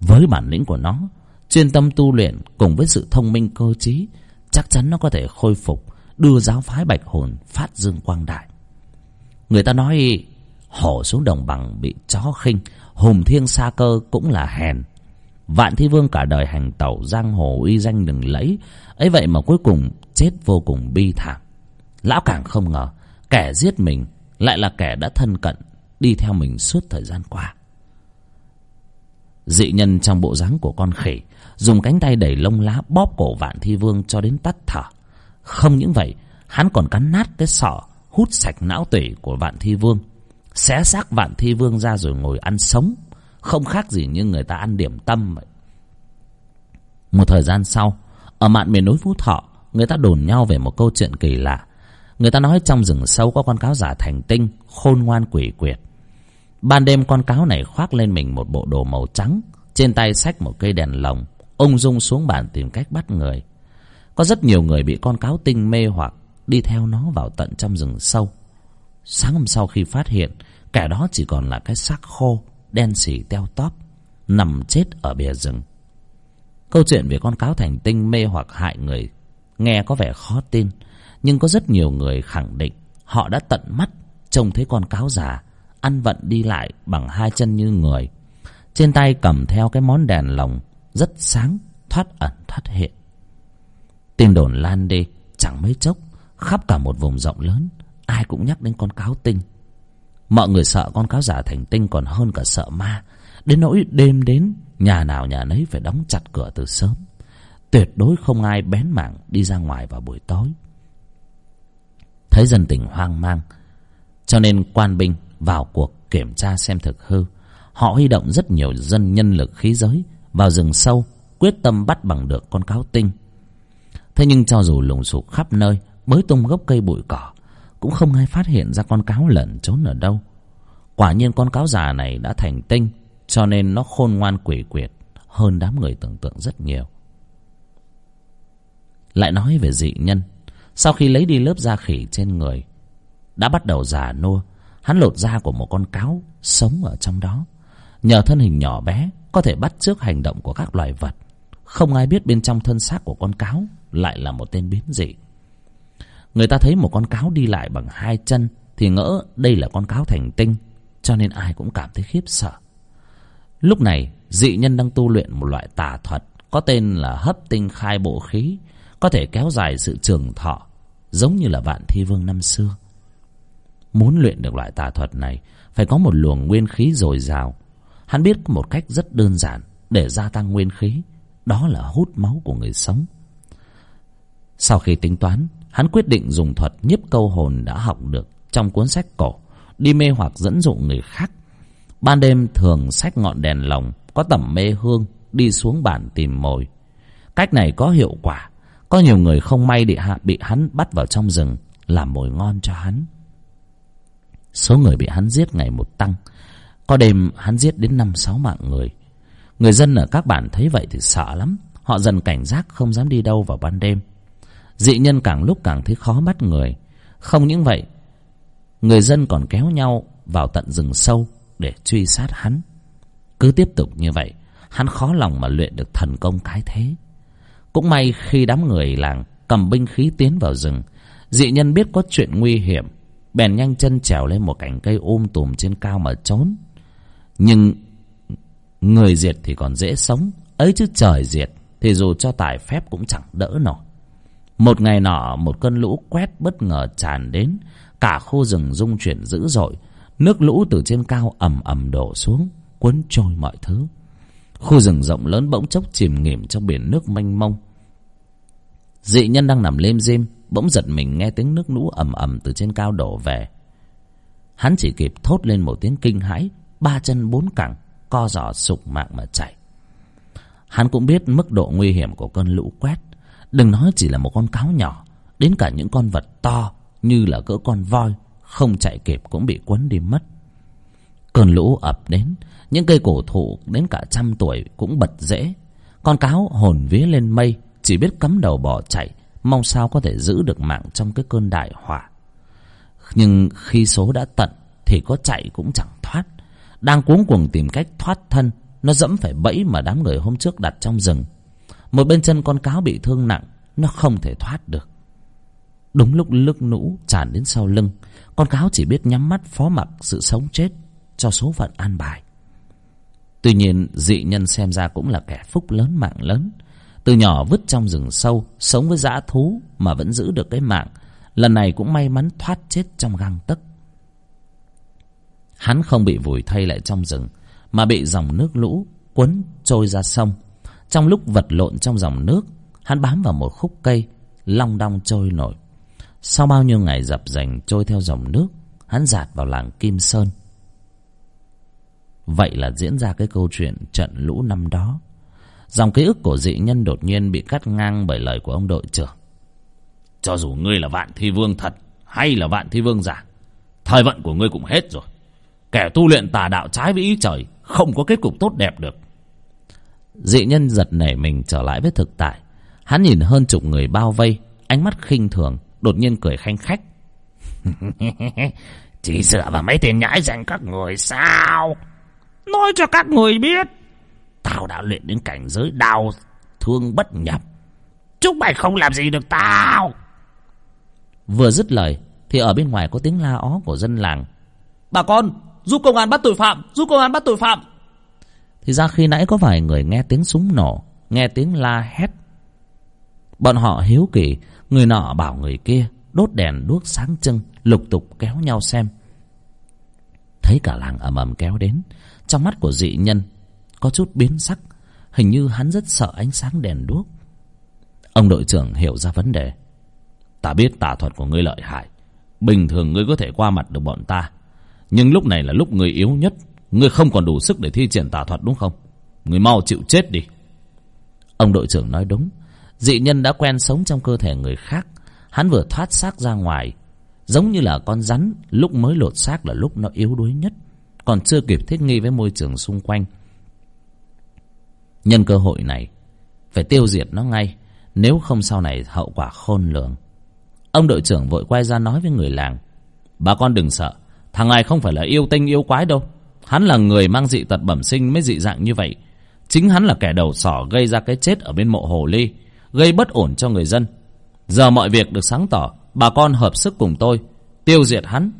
[SPEAKER 1] Với bản lĩnh của nó, chuyên tâm tu luyện cùng với sự thông minh cơ trí, chắc chắn nó có thể khôi phục, đưa giáo phái bạch hồn phát dương quang đại. Người ta nói, hổ xuống đồng bằng bị chó khinh hùng thiêng xa cơ cũng là hèn. Vạn thi vương cả đời hành tẩu giang hồ uy danh đừng lẫy, ấy vậy mà cuối cùng chết vô cùng bi thảm. Lão càng không ngờ, kẻ giết mình lại là kẻ đã thân cận, đi theo mình suốt thời gian qua. Dị nhân trong bộ dáng của con khỉ, dùng cánh tay đẩy lông lá bóp cổ vạn thi vương cho đến tắt thở. Không những vậy, hắn còn cắn nát cái sọ, hút sạch não tủy của vạn thi vương, xé xác vạn thi vương ra rồi ngồi ăn sống, không khác gì như người ta ăn điểm tâm vậy. Một thời gian sau, ở mạn miền núi phú thọ người ta đồn nhau về một câu chuyện kỳ lạ. Người ta nói trong rừng sâu có con cáo giả thành tinh, khôn ngoan quỷ quyệt. Ban đêm con cáo này khoác lên mình một bộ đồ màu trắng, trên tay xách một cây đèn lồng, ông dung xuống bàn tìm cách bắt người. Có rất nhiều người bị con cáo tinh mê hoặc, đi theo nó vào tận trong rừng sâu. Sáng hôm sau khi phát hiện, kẻ đó chỉ còn là cái xác khô, đen xì teo tóp, nằm chết ở bìa rừng. Câu chuyện về con cáo thành tinh mê hoặc hại người nghe có vẻ khó tin, nhưng có rất nhiều người khẳng định họ đã tận mắt trông thấy con cáo già ăn vận đi lại bằng hai chân như người. Trên tay cầm theo cái món đèn lồng rất sáng, thoát ẩn, thoát hiện. Tin đồn lan đi, chẳng mấy chốc, khắp cả một vùng rộng lớn, ai cũng nhắc đến con cáo tinh. Mọi người sợ con cáo giả thành tinh còn hơn cả sợ ma. Đến nỗi đêm đến, nhà nào nhà nấy phải đóng chặt cửa từ sớm tuyệt đối không ai bén mảng đi ra ngoài vào buổi tối. Thấy dân tình hoang mang, cho nên quan binh vào cuộc kiểm tra xem thực hư. Họ huy động rất nhiều dân nhân lực khí giới vào rừng sâu, quyết tâm bắt bằng được con cáo tinh. Thế nhưng cho dù lùng sục khắp nơi bới tung gốc cây bụi cỏ, cũng không ai phát hiện ra con cáo lẩn trốn ở đâu. Quả nhiên con cáo già này đã thành tinh, cho nên nó khôn ngoan quỷ quyệt hơn đám người tưởng tượng rất nhiều lại nói về dị nhân. Sau khi lấy đi lớp da khỉ trên người, đã bắt đầu già nua, hắn lột da của một con cáo sống ở trong đó. Nhờ thân hình nhỏ bé, có thể bắt chước hành động của các loài vật. Không ai biết bên trong thân xác của con cáo lại là một tên biến dị. Người ta thấy một con cáo đi lại bằng hai chân thì ngỡ đây là con cáo thành tinh, cho nên ai cũng cảm thấy khiếp sợ. Lúc này, dị nhân đang tu luyện một loại tà thuật có tên là hấp tinh khai bộ khí có thể kéo dài sự trường thọ, giống như là vạn thi vương năm xưa. Muốn luyện được loại tà thuật này, phải có một luồng nguyên khí dồi dào. Hắn biết một cách rất đơn giản để gia tăng nguyên khí, đó là hút máu của người sống. Sau khi tính toán, hắn quyết định dùng thuật nhiếp câu hồn đã học được trong cuốn sách cổ, đi mê hoặc dẫn dụ người khác. Ban đêm thường xách ngọn đèn lồng có tẩm mê hương đi xuống bản tìm mồi. Cách này có hiệu quả có nhiều người không may bị, hạ, bị hắn bắt vào trong rừng làm mồi ngon cho hắn. Số người bị hắn giết ngày một tăng. Có đêm hắn giết đến năm sáu mạng người. Người dân ở các bản thấy vậy thì sợ lắm. Họ dần cảnh giác không dám đi đâu vào ban đêm. Dị nhân càng lúc càng thấy khó bắt người. Không những vậy người dân còn kéo nhau vào tận rừng sâu để truy sát hắn. Cứ tiếp tục như vậy hắn khó lòng mà luyện được thần công cái thế cũng may khi đám người làng cầm binh khí tiến vào rừng, dị nhân biết có chuyện nguy hiểm, bèn nhanh chân trèo lên một cành cây ôm tùm trên cao mà trốn. Nhưng người diệt thì còn dễ sống, ấy chứ trời diệt thì dù cho tài phép cũng chẳng đỡ nổi. Một ngày nọ, một cơn lũ quét bất ngờ tràn đến, cả khu rừng rung chuyển dữ dội, nước lũ từ trên cao ầm ầm đổ xuống, cuốn trôi mọi thứ. Khu rừng rộng lớn bỗng chốc chìm nghỉm trong biển nước mênh mông dị nhân đang nằm lêm dim, bỗng giật mình nghe tiếng nước lũ ầm ầm từ trên cao đổ về. Hắn chỉ kịp thốt lên một tiếng kinh hãi, ba chân bốn cẳng, co giò sục mạng mà chạy. Hắn cũng biết mức độ nguy hiểm của cơn lũ quét. Đừng nói chỉ là một con cáo nhỏ, đến cả những con vật to như là cỡ con voi, không chạy kịp cũng bị quấn đi mất. Cơn lũ ập đến, những cây cổ thụ đến cả trăm tuổi cũng bật rễ con cáo hồn vía lên mây chỉ biết cắm đầu bỏ chạy, mong sao có thể giữ được mạng trong cái cơn đại hỏa nhưng khi số đã tận, thì có chạy cũng chẳng thoát. Đang cuống cuồng tìm cách thoát thân, nó dẫm phải bẫy mà đám người hôm trước đặt trong rừng. Một bên chân con cáo bị thương nặng, nó không thể thoát được. Đúng lúc lức nũ tràn đến sau lưng, con cáo chỉ biết nhắm mắt phó mặc sự sống chết cho số phận an bài. Tuy nhiên, dị nhân xem ra cũng là kẻ phúc lớn mạng lớn từ nhỏ vứt trong rừng sâu, sống với dã thú mà vẫn giữ được cái mạng, lần này cũng may mắn thoát chết trong gang tấc. Hắn không bị vùi thay lại trong rừng, mà bị dòng nước lũ cuốn trôi ra sông. Trong lúc vật lộn trong dòng nước, hắn bám vào một khúc cây, long đong trôi nổi. Sau bao nhiêu ngày dập dành trôi theo dòng nước, hắn dạt vào làng kim sơn. Vậy là diễn ra cái câu chuyện trận lũ năm đó dòng ký ức của dị nhân đột nhiên bị cắt ngang bởi lời của ông đội trưởng. Cho dù ngươi là vạn thi vương thật hay là vạn thi vương giả thời vận của ngươi cũng hết rồi. Kẻ tu luyện tà đạo trái với ý trời không có kết cục tốt đẹp được. Dị nhân giật nảy mình trở lại với thực tại. Hắn nhìn hơn chục người bao vây ánh mắt khinh thường đột nhiên cười khanh khách.
[SPEAKER 3] Chỉ dựa vào mấy tên nhãi danh các người sao? Nói cho các người biết tao đã luyện đến cảnh giới đau thương bất nhập. Chúng mày không làm gì được tao.
[SPEAKER 1] Vừa dứt lời, thì ở bên ngoài có tiếng la ó của dân làng.
[SPEAKER 2] Bà con, giúp công an bắt tội phạm, giúp công an bắt tội phạm.
[SPEAKER 1] Thì ra khi nãy có vài người nghe tiếng súng nổ, nghe tiếng la hét. Bọn họ hiếu kỳ, người nọ bảo người kia đốt đèn đuốc sáng trưng, lục tục kéo nhau xem. Thấy cả làng ầm ầm kéo đến, trong mắt của dị nhân có chút biến sắc, hình như hắn rất sợ ánh sáng đèn đuốc. Ông đội trưởng hiểu ra vấn đề. Ta biết tà thuật của ngươi lợi hại, bình thường ngươi có thể qua mặt được bọn ta, nhưng lúc này là lúc ngươi yếu nhất, ngươi không còn đủ sức để thi triển tà thuật đúng không? Ngươi mau chịu chết đi. Ông đội trưởng nói đúng, dị nhân đã quen sống trong cơ thể người khác, hắn vừa thoát xác ra ngoài, giống như là con rắn, lúc mới lột xác là lúc nó yếu đuối nhất, còn chưa kịp thích nghi với môi trường xung quanh nhân cơ hội này, phải tiêu diệt nó ngay, nếu không sau này hậu quả khôn lường. Ông đội trưởng vội quay ra nói với người làng, bà con đừng sợ, thằng này không phải là yêu tinh yêu quái đâu. Hắn là người mang dị tật bẩm sinh mới dị dạng như vậy. Chính hắn là kẻ đầu sỏ gây ra cái chết ở bên mộ hồ ly, gây bất ổn cho người dân. Giờ mọi việc được sáng tỏ, bà con hợp sức cùng tôi, tiêu diệt hắn.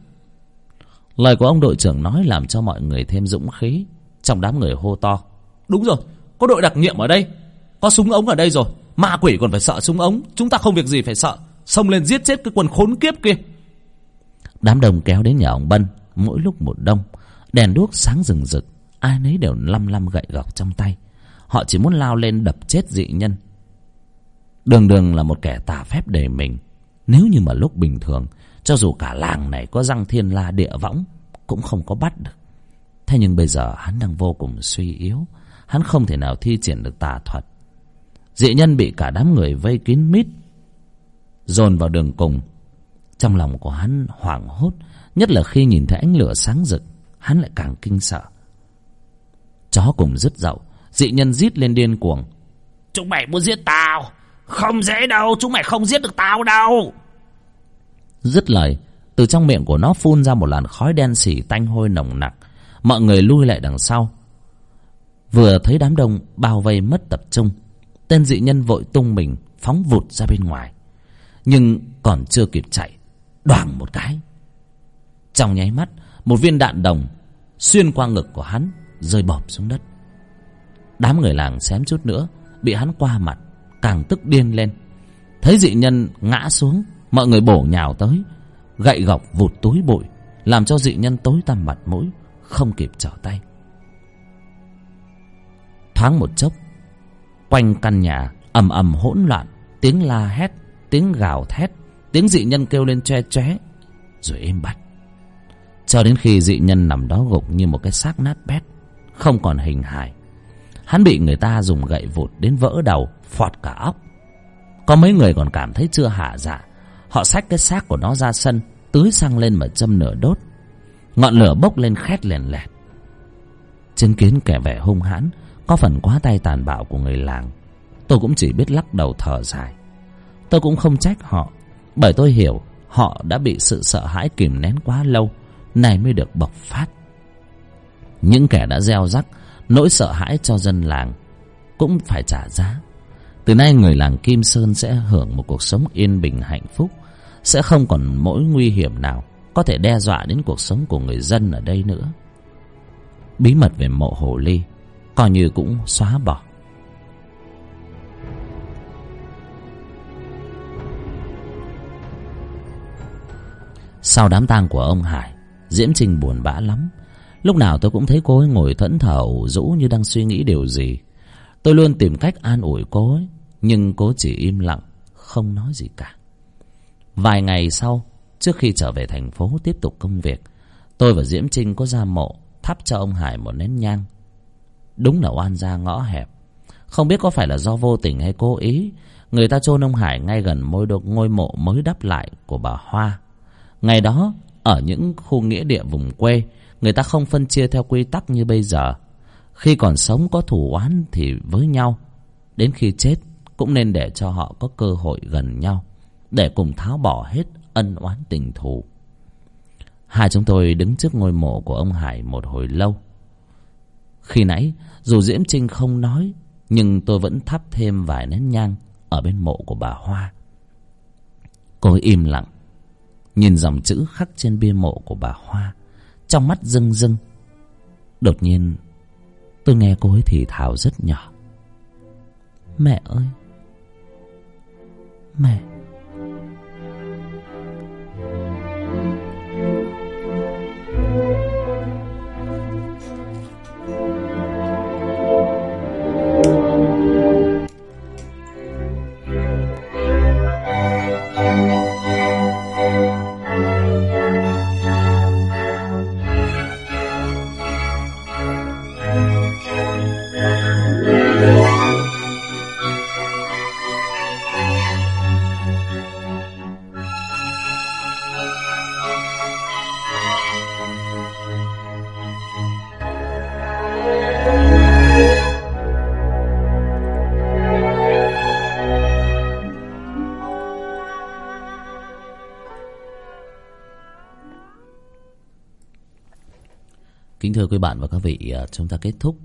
[SPEAKER 1] Lời của ông đội trưởng nói làm cho mọi người thêm dũng khí, trong đám người hô to,
[SPEAKER 2] Đúng rồi có đội đặc nhiệm ở đây. Có súng ống ở đây rồi. Ma quỷ còn phải sợ súng ống. Chúng ta không việc gì phải sợ. Xông lên giết chết cái quần khốn kiếp kia.
[SPEAKER 1] Đám đông kéo đến nhà ông bân. Mỗi lúc một đông, đèn đuốc sáng rừng rực. Ai nấy đều lăm lăm gậy gọc trong tay. Họ chỉ muốn lao lên đập chết dị nhân. Đường đường là một kẻ tà phép đề mình. Nếu như mà lúc bình thường, cho dù cả làng này có răng thiên la địa võng, cũng không có bắt được. Thế nhưng bây giờ hắn đang vô cùng suy yếu hắn không thể nào thi triển được tà thuật. Dị nhân bị cả đám người vây kín mít dồn vào đường cùng. Trong lòng của hắn hoảng hốt nhất là khi nhìn thấy ánh lửa sáng rực hắn lại càng kinh sợ. Chó cùng dứt dậu dị nhân rít lên điên cuồng.
[SPEAKER 3] Chúng mày muốn giết tao? Không dễ đâu chúng mày không giết được tao đâu.
[SPEAKER 1] Dứt lời từ trong miệng của nó phun ra một làn khói đen xỉ tanh hôi nồng nặc. Mọi người lui lại đằng sau vừa thấy đám đông bao vây mất tập trung. Tên dị nhân vội tung mình phóng vụt ra bên ngoài. Nhưng còn chưa kịp chạy, đoàng một cái. Trong nháy mắt, một viên đạn đồng xuyên qua ngực của hắn rơi bọp xuống đất. Đám người làng xém chút nữa bị hắn qua mặt, càng tức điên lên. Thấy dị nhân ngã xuống, mọi người bổ nhào tới, gậy gọc vụt túi bụi, làm cho dị nhân tối tăm mặt mũi, không kịp trở tay thoáng một chốc, quanh căn nhà ầm ầm hỗn loạn, tiếng la hét, tiếng gào thét, tiếng dị nhân kêu lên che choé rồi êm bặt. Cho đến khi dị nhân nằm đó gục như một cái xác nát bét, không còn hình hài, hắn bị người ta dùng gậy vụt đến vỡ đầu, phọt cả óc. Có mấy người còn cảm thấy chưa hạ dạ họ xách cái xác của nó ra sân, tưới xăng lên mà châm lửa đốt. Ngọn lửa bốc lên khét lèn lẹt. Chứng kiến kẻ vẻ hung hãn có phần quá tay tàn bạo của người làng. Tôi cũng chỉ biết lắc đầu thở dài. Tôi cũng không trách họ, bởi tôi hiểu họ đã bị sự sợ hãi kìm nén quá lâu, này mới được bộc phát. Những kẻ đã gieo rắc nỗi sợ hãi cho dân làng cũng phải trả giá. Từ nay người làng kim sơn sẽ hưởng một cuộc sống yên bình hạnh phúc, sẽ không còn mỗi nguy hiểm nào có thể đe dọa đến cuộc sống của người dân ở đây nữa. Bí mật về mộ hồ ly coi như cũng xóa bỏ. Sau đám tang của ông hải, diễm trinh buồn bã lắm. Lúc nào tôi cũng thấy cô ấy ngồi thẫn thờ, ủ rũ như đang suy nghĩ điều gì. Tôi luôn tìm cách an ủi cô ấy, nhưng cô chỉ im lặng, không nói gì cả. Vài ngày sau, trước khi trở về thành phố tiếp tục công việc, tôi và diễm trinh có ra mộ, thắp cho ông hải một nén nhang đúng là oan gia ngõ hẹp. Không biết có phải là do vô tình hay cố ý, người ta chôn ông hải ngay gần ngôi ngôi mộ mới đắp lại của bà hoa. Ngày đó, ở những khu nghĩa địa vùng quê, người ta không phân chia theo quy tắc như bây giờ. Khi còn sống có thù oán thì với nhau. Đến khi chết, cũng nên để cho họ có cơ hội gần nhau, để cùng tháo bỏ hết ân oán tình thù. Hai chúng tôi đứng trước ngôi mộ của ông hải một hồi lâu khi nãy, dù diễm trinh không nói, nhưng tôi vẫn thắp thêm vài nén nhang ở bên mộ của bà hoa. Cô im lặng, nhìn dòng chữ khắc trên bia mộ của bà hoa, trong mắt rưng rưng. Đột nhiên, tôi nghe cô ấy thì thào rất nhỏ. Mẹ ơi, mẹ. Quý bạn và các vị, à, chúng ta kết thúc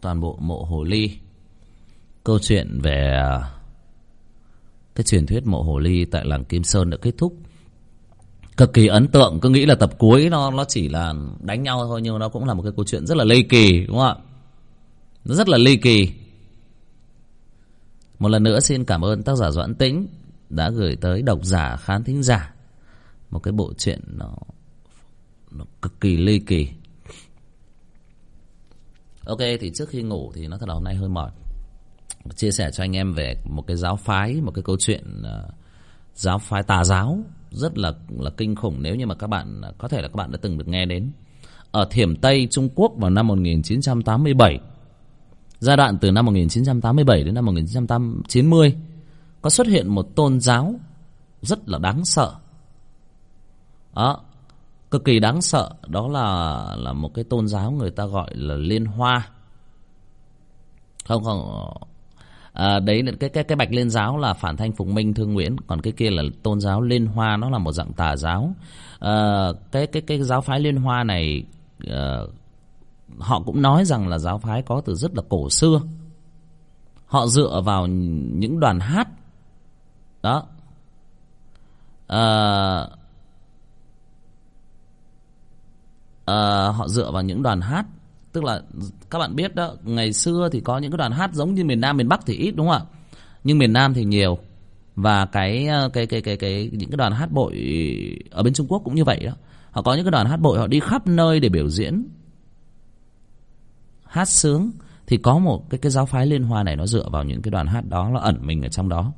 [SPEAKER 1] toàn bộ mộ hồ ly. Câu chuyện về à, cái truyền thuyết mộ hồ ly tại làng Kim Sơn đã kết thúc. cực kỳ ấn tượng cứ nghĩ là tập cuối nó nó chỉ là đánh nhau thôi nhưng nó cũng là một cái câu chuyện rất là ly kỳ đúng không ạ nó rất là ly kỳ một lần nữa xin cảm ơn tác giả doãn tĩnh đã gửi tới độc giả khán thính giả một cái bộ truyện nó nó cực kỳ ly kỳ. Ok thì trước khi ngủ thì nó thật là hôm nay hơi mỏi. Chia sẻ cho anh em về một cái giáo phái một cái câu chuyện uh, giáo phái tà giáo rất là là kinh khủng nếu như mà các bạn có thể là các bạn đã từng được nghe đến. Ở Thiểm Tây Trung Quốc vào năm 1987 giai đoạn từ năm 1987 đến năm 1990 có xuất hiện một tôn giáo rất là đáng sợ. Đó cực kỳ đáng sợ. Đó là là một cái tôn giáo người ta gọi là liên hoa. Không không. À, đấy cái cái cái bạch liên giáo là phản thanh phục minh thương nguyễn. Còn cái kia là tôn giáo liên hoa nó là một dạng tà giáo. À, cái cái cái giáo phái liên hoa này à, họ cũng nói rằng là giáo phái có từ rất là cổ xưa. Họ dựa vào những đoàn hát. Đó. À, à, họ dựa vào những đoàn hát. Tức là các bạn biết đó ngày xưa thì có những cái đoàn hát giống như miền Nam miền Bắc thì ít đúng không ạ? Nhưng miền Nam thì nhiều. Và cái ờ, cái cái cái cái những cái đoàn hát bội ở bên Trung Quốc cũng như vậy đó. Họ có những cái đoàn hát bội họ đi khắp nơi để biểu diễn. Hát sướng. Thì có một cái cái giáo phái liên hoa này nó dựa vào những cái đoàn hát đó nó ẩn mình ở trong đó.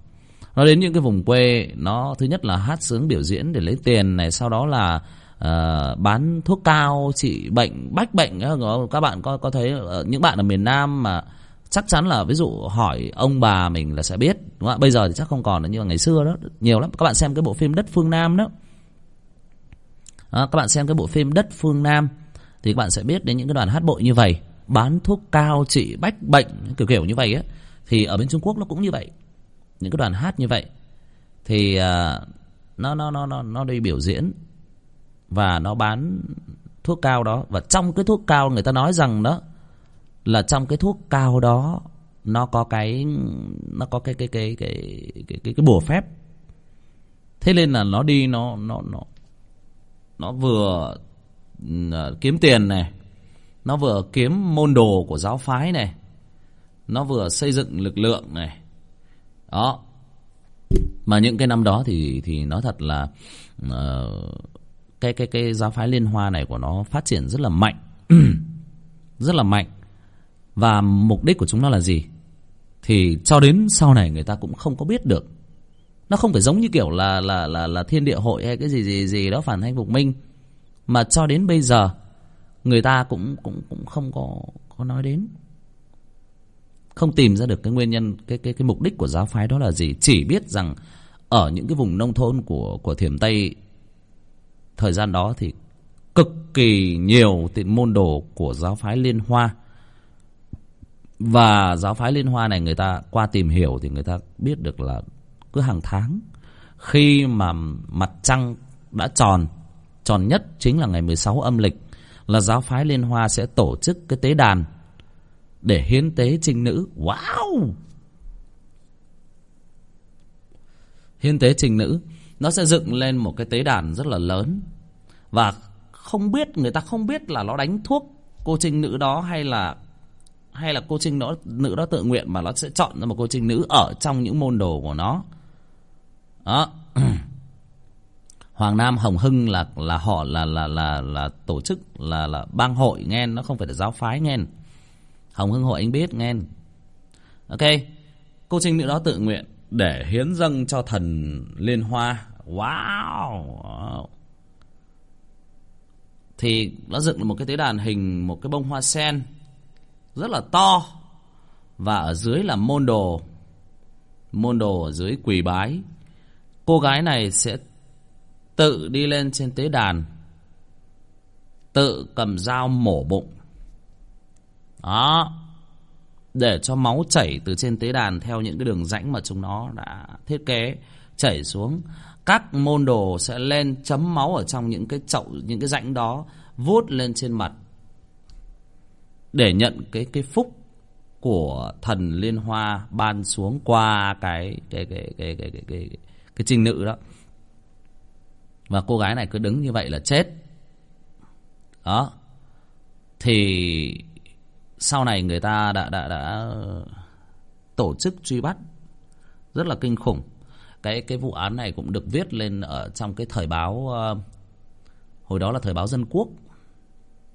[SPEAKER 1] Nó đến những cái vùng quê nó thứ nhất là hát sướng biểu diễn để lấy tiền này sau đó là uh, bán thuốc cao trị bệnh bách bệnh các bạn có có thấy ờ, những bạn ở miền Nam mà chắc chắn là ví dụ hỏi ông bà mình là sẽ biết đúng không? bây giờ thì chắc không còn nữa như ngày xưa đó nhiều lắm. Các bạn xem cái bộ phim đất phương Nam đó. À, các bạn xem cái bộ phim đất phương Nam thì các bạn sẽ biết đến những cái đoàn hát bội như vậy bán thuốc cao trị bách bệnh kiểu kiểu như vậy á. Thì ở bên Trung Quốc nó cũng như vậy những cái đoàn hát như vậy. Thì uh, nó nó nó nó nó đi biểu diễn và nó bán thuốc cao đó. Và trong cái thuốc cao người ta nói rằng đó là trong cái thuốc cao đó nó có cái nó có cái cái cái cái cái cái, cái bùa phép. Thế nên là nó đi nó nó nó nó vừa ờ, kiếm tiền này nó vừa kiếm môn đồ của giáo phái này nó vừa xây dựng lực lượng này. Đó. Mà những cái năm đó thì thì nói thật là uh, cái cái cái giáo phái liên hoa này của nó phát triển rất là mạnh. Rất là mạnh. Và mục đích của chúng nó là gì? Thì cho đến sau này người ta cũng không có biết được. Nó không phải giống như kiểu là là là là thiên địa hội hay cái gì gì gì đó phản thanh phục minh. Mà cho đến bây giờ, người ta cũng cũng cũng không có có nói đến. Không tìm ra được cái nguyên nhân, cái cái cái mục đích của giáo phái đó là gì. Chỉ biết rằng ở những cái vùng nông thôn của của thiểm tây thời gian đó thì cực kỳ nhiều tiện môn đồ của giáo phái liên hoa. Và giáo phái liên hoa này người ta qua tìm hiểu thì người ta biết được là cứ hàng tháng, khi mà mặt trăng đã tròn tròn nhất chính là ngày 16 âm lịch, là giáo phái liên hoa sẽ tổ chức cái tế đàn để hiến tế trinh nữ. Wow! Hiến tế trinh nữ nó sẽ dựng lên một cái tế đàn rất là lớn. Và không biết, người ta không biết là nó đánh thuốc cô trinh nữ đó hay là hay là cô trinh nó, nữ đó tự nguyện mà nó sẽ chọn ra một cô trinh nữ ở trong những môn đồ của nó. Đó. Hoàng Nam Hồng Hưng là là họ, là là là là tổ chức, là là bang hội nghe, nó không phải là giáo phái nghe. Hồng Hưng hội anh biết nghe. Ok. Cô trinh nữ đó tự nguyện để hiến dâng cho thần liên hoa. Wow. Thì nó dựng một cái tế đàn hình, một cái bông hoa sen, rất là to, và ở dưới là môn đồ. Môn đồ ở dưới quỳ bái. Cô gái này sẽ tự đi lên trên tế đàn, tự cầm dao mổ bụng. Đó để cho máu chảy từ trên tế đàn theo những cái đường rãnh mà chúng nó đã thiết kế chảy xuống. Các môn đồ sẽ lên chấm máu ở trong những cái chậu những cái rãnh đó vuốt lên trên mặt để nhận cái cái phúc của thần liên hoa ban xuống qua cái cái cái cái cái cái cái, cái, cái trinh nữ đó. Và cô gái này cứ đứng như vậy là chết. Đó. Thì sau này người ta đã đã đã tổ chức truy bắt. Rất là kinh khủng. Cái cái vụ án này cũng được viết lên ở trong cái thời báo uh, hồi đó là thời báo dân quốc.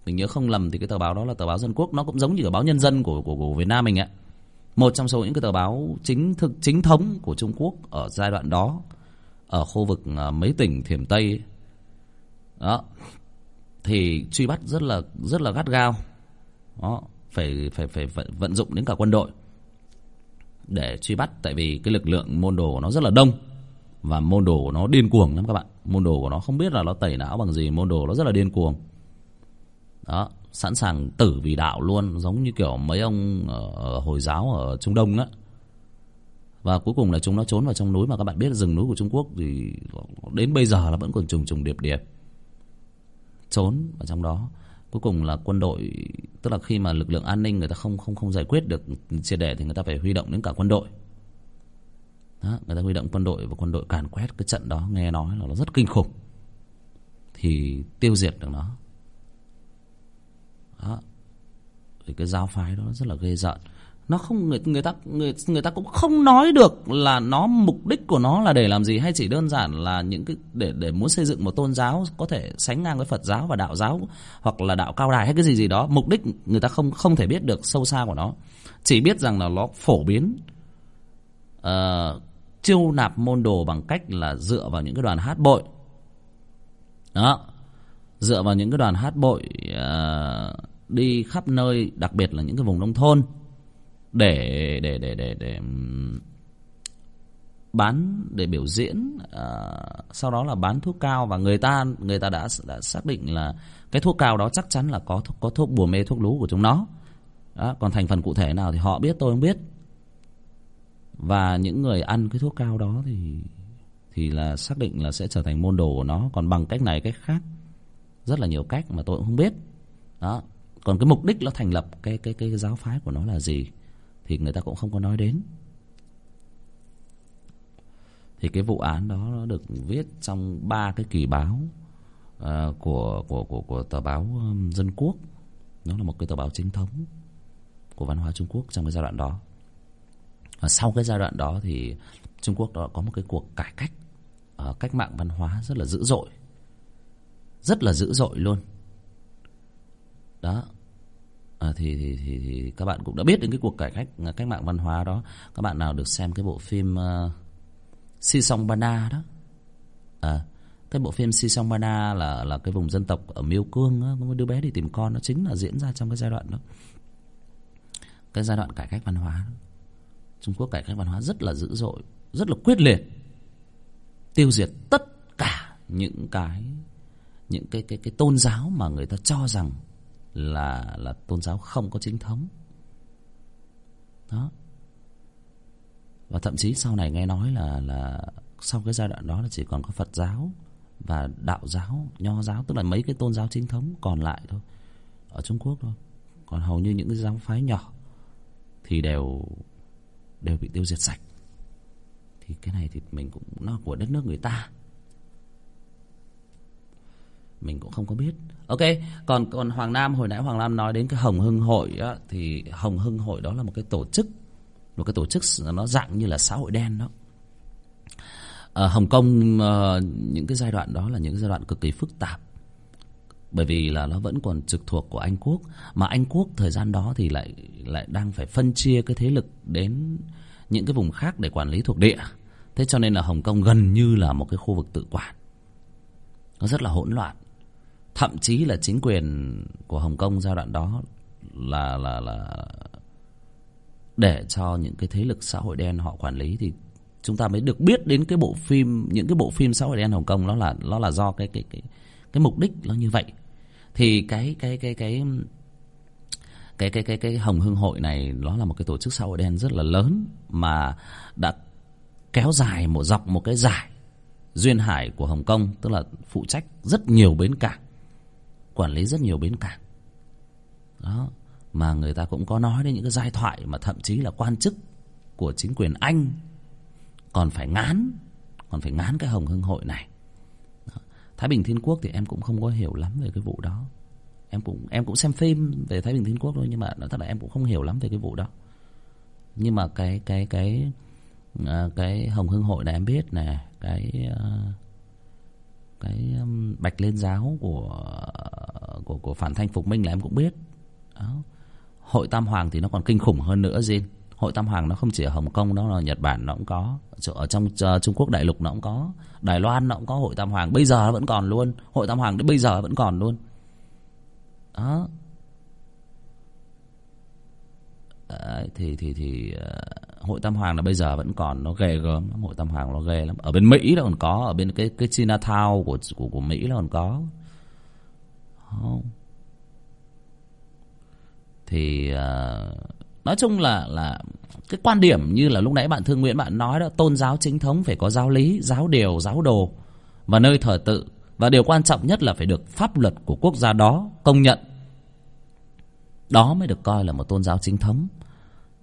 [SPEAKER 1] Mình nhớ không lầm thì cái tờ báo đó là tờ báo dân quốc. Nó cũng giống như cái báo nhân dân của của, của Việt Nam mình ạ. Một trong số những cái tờ báo chính thực chính thống của Trung Quốc ở giai đoạn đó ở khu vực uh, mấy tỉnh Thiểm Tây. Đó. Thì truy bắt rất là rất là gắt gao. Đó phải phải phải vận, vận dụng đến cả quân đội để truy bắt. Tại vì cái lực lượng môn đồ nó rất là đông và môn đồ của nó điên cuồng lắm các bạn. Môn đồ của nó không biết là nó tẩy não bằng gì môn đồ nó rất là điên cuồng. Đó sẵn sàng tử vì đạo luôn giống như kiểu mấy ông ở hồi giáo ở trung đông á. Và cuối cùng là chúng nó trốn vào trong núi mà các bạn biết rừng núi của trung quốc thì đến bây giờ là vẫn còn trùng trùng điệp điệp trốn ở trong đó cuối cùng là quân đội tức là khi mà lực lượng an ninh người ta không không không giải quyết được triệt để thì người ta phải huy động đến cả quân đội. Đó, người ta huy động quân đội và quân đội càn quét cái trận đó nghe nói là nó rất kinh khủng. Thì tiêu diệt được nó. Đó thì cái giáo phái đó rất là ghê rợn nó không người người ta người người ta cũng không nói được là nó mục đích của nó là để làm gì hay chỉ đơn giản là những cái để để muốn xây dựng một tôn giáo có thể sánh ngang với Phật giáo và đạo giáo hoặc là đạo cao đài hay cái gì gì đó. Mục đích người ta không không thể biết được sâu xa của nó. Chỉ biết rằng là nó phổ biến uh, chiêu nạp môn đồ bằng cách là dựa vào những cái đoàn hát bội. Đó. Dựa vào những cái đoàn hát bội uh, đi khắp nơi đặc biệt là những cái vùng nông thôn để để để để để bán để biểu diễn à, sau đó là bán thuốc cao. Và người ta người ta đã đã xác định là cái thuốc cao đó chắc chắn là có có thuốc bùa mê thuốc lú của chúng nó. Đó, còn thành phần cụ thể nào thì họ biết tôi không biết. Và những người ăn cái thuốc cao đó thì thì là xác định là sẽ trở thành môn đồ của nó. Còn bằng cách này cách khác rất là nhiều cách mà tôi cũng không biết. Đó còn cái mục đích nó thành lập cái cái cái giáo phái của nó là gì? Thì người ta cũng không có nói đến. Thì cái vụ án đó nó được viết trong ba cái kỳ báo uh, của của của của tờ báo um, dân quốc. Nó là một cái tờ báo chính thống của văn hóa Trung Quốc trong cái giai đoạn đó. Và sau cái giai đoạn đó thì Trung Quốc đó có một cái cuộc cải cách uh, cách mạng văn hóa rất là dữ dội. Rất là dữ dội luôn. Đó à, thì, thì, thì, thì các bạn cũng đã biết đến cái cuộc cải cách à, cách mạng văn hóa đó. Các bạn nào được xem cái bộ phim uh, Si Song Bana đó. À, cái bộ phim Si Song Bana là là cái vùng dân tộc ở Miêu Cương đó, có một đứa bé đi tìm con nó chính là diễn ra trong cái giai đoạn đó. Cái giai đoạn cải cách văn hóa đó. Trung Quốc cải cách văn hóa rất là dữ dội rất là quyết liệt tiêu diệt tất cả những cái những cái cái cái tôn giáo mà người ta cho rằng là là tôn giáo không có chính thống đó và thậm chí sau này nghe nói là là sau cái giai đoạn đó là chỉ còn có Phật giáo và đạo giáo, nho giáo tức là mấy cái tôn giáo chính thống còn lại thôi ở Trung Quốc thôi. Còn hầu như những cái giáo phái nhỏ thì đều đều bị tiêu diệt sạch. Thì cái này thì mình cũng nó của đất nước người ta mình cũng không có biết. Ok còn còn hoàng nam hồi nãy hoàng nam nói đến cái hồng hưng hội á, thì hồng hưng hội đó là một cái tổ chức một cái tổ chức nó dạng như là xã hội đen đó. Ở hồng kông ờ, những cái giai đoạn đó là những giai đoạn cực kỳ phức tạp bởi vì là nó vẫn còn trực thuộc của anh quốc. Mà anh quốc thời gian đó thì lại lại đang phải phân chia cái thế lực đến những cái vùng khác để quản lý thuộc địa. Thế cho nên là hồng kông gần như là một cái khu vực tự quản. Nó rất là hỗn loạn thậm chí là chính quyền của Hồng Kông giai đoạn đó là là là để cho những cái thế lực xã hội đen họ quản lý thì chúng ta mới được biết đến cái bộ phim, những cái bộ phim xã hội đen Hồng Kông nó là nó là do cái cái cái cái mục đích nó như vậy. Thì cái cái cái cái cái cái cái cái Hồng Hưng hội này nó là một cái tổ chức xã hội đen rất là lớn mà đã kéo dài một dọc một cái giải duyên hải của Hồng Kông, tức là phụ trách rất nhiều bến cảng quản lý rất nhiều bến cảng. Đó mà người ta cũng có nói đến những cái giai thoại mà thậm chí là quan chức của chính quyền anh còn phải ngán còn phải ngán cái hồng hưng hội này. Đó. Thái Bình Thiên Quốc thì em cũng không có hiểu lắm về cái vụ đó. Em cũng em cũng xem phim về Thái Bình Thiên Quốc thôi nhưng mà nói thật là em cũng không hiểu lắm về cái vụ đó. Nhưng mà cái cái cái à, cái Hồng Hưng Hội này em biết nè cái uh, cái um, Bạch lên Giáo của của của phản thanh phục minh là em cũng biết. Đó. Hội Tam Hoàng thì nó còn kinh khủng hơn nữa Jin. Hội Tam Hoàng nó không chỉ ở Hồng Kông nó là Nhật Bản nó cũng có. Ở trong uh, Trung Quốc đại lục nó cũng có. Đài Loan nó cũng có Hội Tam Hoàng bây giờ nó vẫn còn luôn. Hội Tam Hoàng đến bây giờ vẫn còn luôn. Đó. À, thì thì thì ờ, hội tam hoàng là bây giờ vẫn còn nó ghê gớm lắm hội tam hoàng nó ghê lắm. Ở bên mỹ nó còn có ở bên cái cái chinatown của của của mỹ nó còn có. Không. Thì uh, nói chung là là cái quan điểm như là lúc nãy bạn thương nguyễn bạn nói đó tôn giáo chính thống phải có giáo lý giáo điều giáo đồ và nơi thờ tự. Và điều quan trọng nhất là phải được pháp luật của quốc gia đó công nhận. Đó mới được coi là một tôn giáo chính thống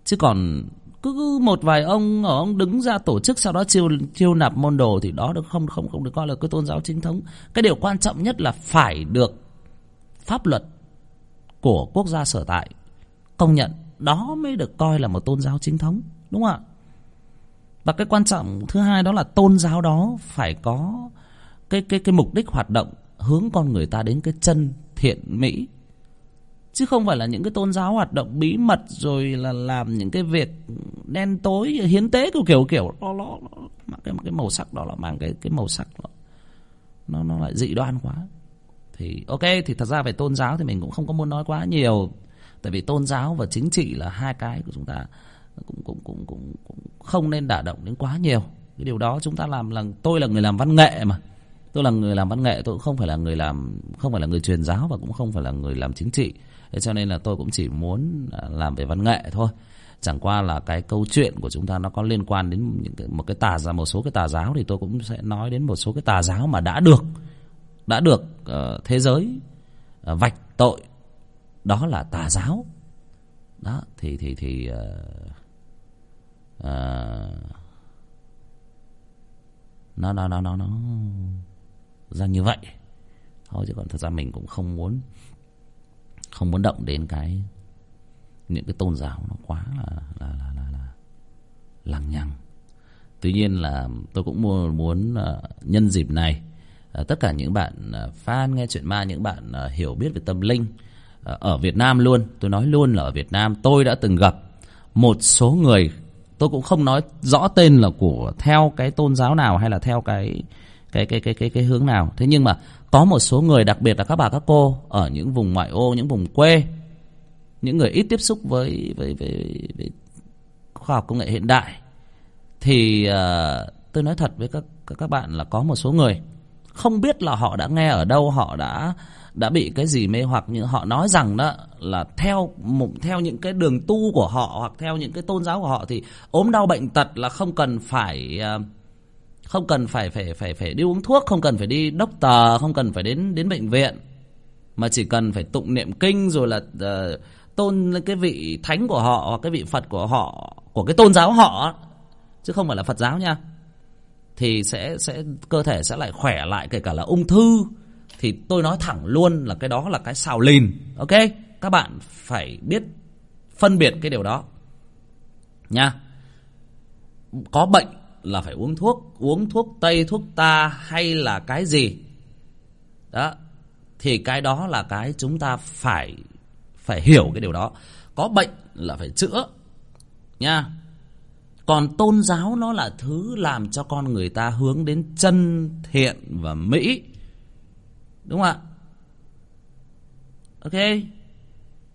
[SPEAKER 1] chứ còn cứ một vài ông ông đứng ra tổ chức sau đó chiêu chiêu nạp môn đồ thì đó được không không không được coi là cái tôn giáo chính thống. Cái điều quan trọng nhất là phải được pháp luật của quốc gia sở tại công nhận. Đó mới được coi là một tôn giáo chính thống, đúng không ạ? Và cái quan trọng thứ hai đó là tôn giáo đó phải có cái cái cái mục đích hoạt động hướng con người ta đến cái chân thiện mỹ chứ không phải là những cái tôn giáo hoạt động bí mật rồi là làm những cái việc đen tối hiến tế kiểu kiểu kiểu nó nó, nó cái cái màu sắc đó là mang cái cái màu sắc đó. nó nó lại dị đoan quá. Thì ok thì thật ra về tôn giáo thì mình cũng không có muốn nói quá nhiều. Tại vì tôn giáo và chính trị là hai cái của chúng ta cũng cũng cũng cũng, cũng không nên đả động đến quá nhiều. Cái điều đó chúng ta làm là tôi là người làm văn nghệ mà. Tôi là người làm văn nghệ tôi cũng không phải là người làm không phải là người truyền giáo và cũng không phải là người làm chính trị thế cho nên là tôi cũng chỉ muốn à, làm về văn nghệ thôi. Chẳng qua là cái câu chuyện của chúng ta nó có liên quan đến những cái, một cái tà giáo một số cái tà giáo thì tôi cũng sẽ nói đến một số cái tà giáo mà đã được đã được uh, thế giới uh, vạch tội. Đó là tà giáo. Đó thì thì thì uh, uh, nó nó nó nó nó ra như vậy. Thôi chứ còn thật ra mình cũng không muốn không muốn động đến cái những cái tôn giáo nó quá là là là là, là lằng nhằng. Tuy nhiên là tôi cũng muốn, muốn nhân dịp này ờ, tất cả những bạn ờ, fan nghe chuyện ma những bạn hiểu biết về tâm linh ở Việt Nam luôn. Tôi nói luôn là ở Việt Nam tôi đã từng gặp một số người tôi cũng không nói rõ tên là của theo cái tôn giáo nào hay là theo cái cái cái cái cái cái hướng nào. Thế nhưng mà có một số người đặc biệt là các bà các cô ở những vùng ngoại ô những vùng quê những người ít tiếp xúc với với với, với khoa học công nghệ hiện đại thì uh, tôi nói thật với các các bạn là có một số người không biết là họ đã nghe ở đâu họ đã đã bị cái gì mê hoặc như họ nói rằng đó là theo một theo những cái đường tu của họ hoặc theo những cái tôn giáo của họ thì ốm đau bệnh tật là không cần phải uh, không cần phải phải phải phải đi uống thuốc không cần phải đi đốc tờ không cần phải đến đến bệnh viện. Mà chỉ cần phải tụng niệm kinh rồi là uh, tôn lên cái vị thánh của họ hoặc cái vị phật của họ của cái tôn giáo họ chứ không phải là phật giáo nha. Thì sẽ sẽ cơ thể sẽ lại khỏe lại kể cả là ung thư. Thì tôi nói thẳng luôn là cái đó là cái xào lìn ok? Các bạn phải biết phân biệt cái điều đó. Nha. Có bệnh là phải uống thuốc uống thuốc tây, thuốc ta hay là cái gì? Đó, thì cái đó là cái chúng ta phải phải hiểu cái điều đó. Có bệnh là phải chữa, nha. Còn tôn giáo nó là thứ làm cho con người ta hướng đến chân thiện và mỹ. Đúng không ạ? Ok.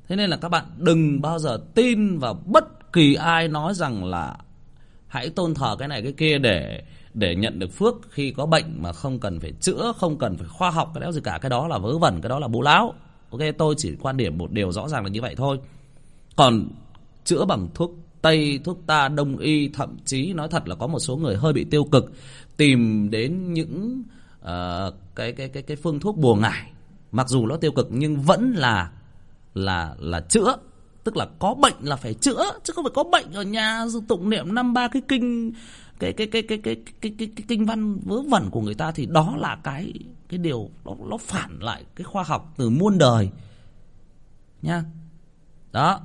[SPEAKER 1] Thế nên là các bạn đừng bao giờ tin vào bất kỳ ai nói rằng là hãy tôn thờ cái này cái kia để để nhận được phước khi có bệnh mà không cần phải chữa không cần phải khoa học cái đó gì cả. Cái đó là vớ vẩn cái đó là bố láo. Ok tôi chỉ quan điểm một điều rõ ràng là như vậy thôi. Còn chữa bằng thuốc tây thuốc ta đông y thậm chí nói thật là có một số người hơi bị tiêu cực tìm đến những uh, cái cái cái cái phương thuốc bùa ngải. Mặc dù nó tiêu cực nhưng vẫn là là là chữa tức là có bệnh là phải chữa chứ không phải có bệnh ở nhà tụng niệm năm ba cái kinh cái cái cái cái cái cái cái, cái kinh văn vớ vẩn của người ta thì đó là cái cái điều nó nó phản lại cái khoa học từ muôn đời nha. Đó.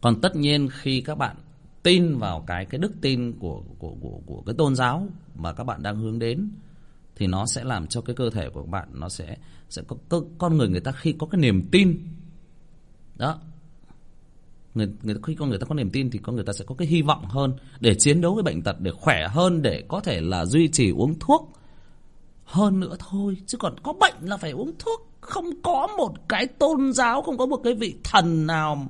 [SPEAKER 1] Còn tất nhiên khi các bạn tin vào cái cái đức tin của của của của cái tôn giáo mà các bạn đang hướng đến thì nó sẽ làm cho cái cơ thể của các bạn nó sẽ sẽ có, có con người người ta khi có cái niềm tin đó. Người, người khi con người ta có niềm tin thì con người ta sẽ có cái hy vọng hơn để chiến đấu với bệnh tật để khỏe hơn để có thể là duy trì uống thuốc hơn nữa thôi. Chứ còn có bệnh là phải uống thuốc. Không có một cái tôn giáo không có một cái vị thần nào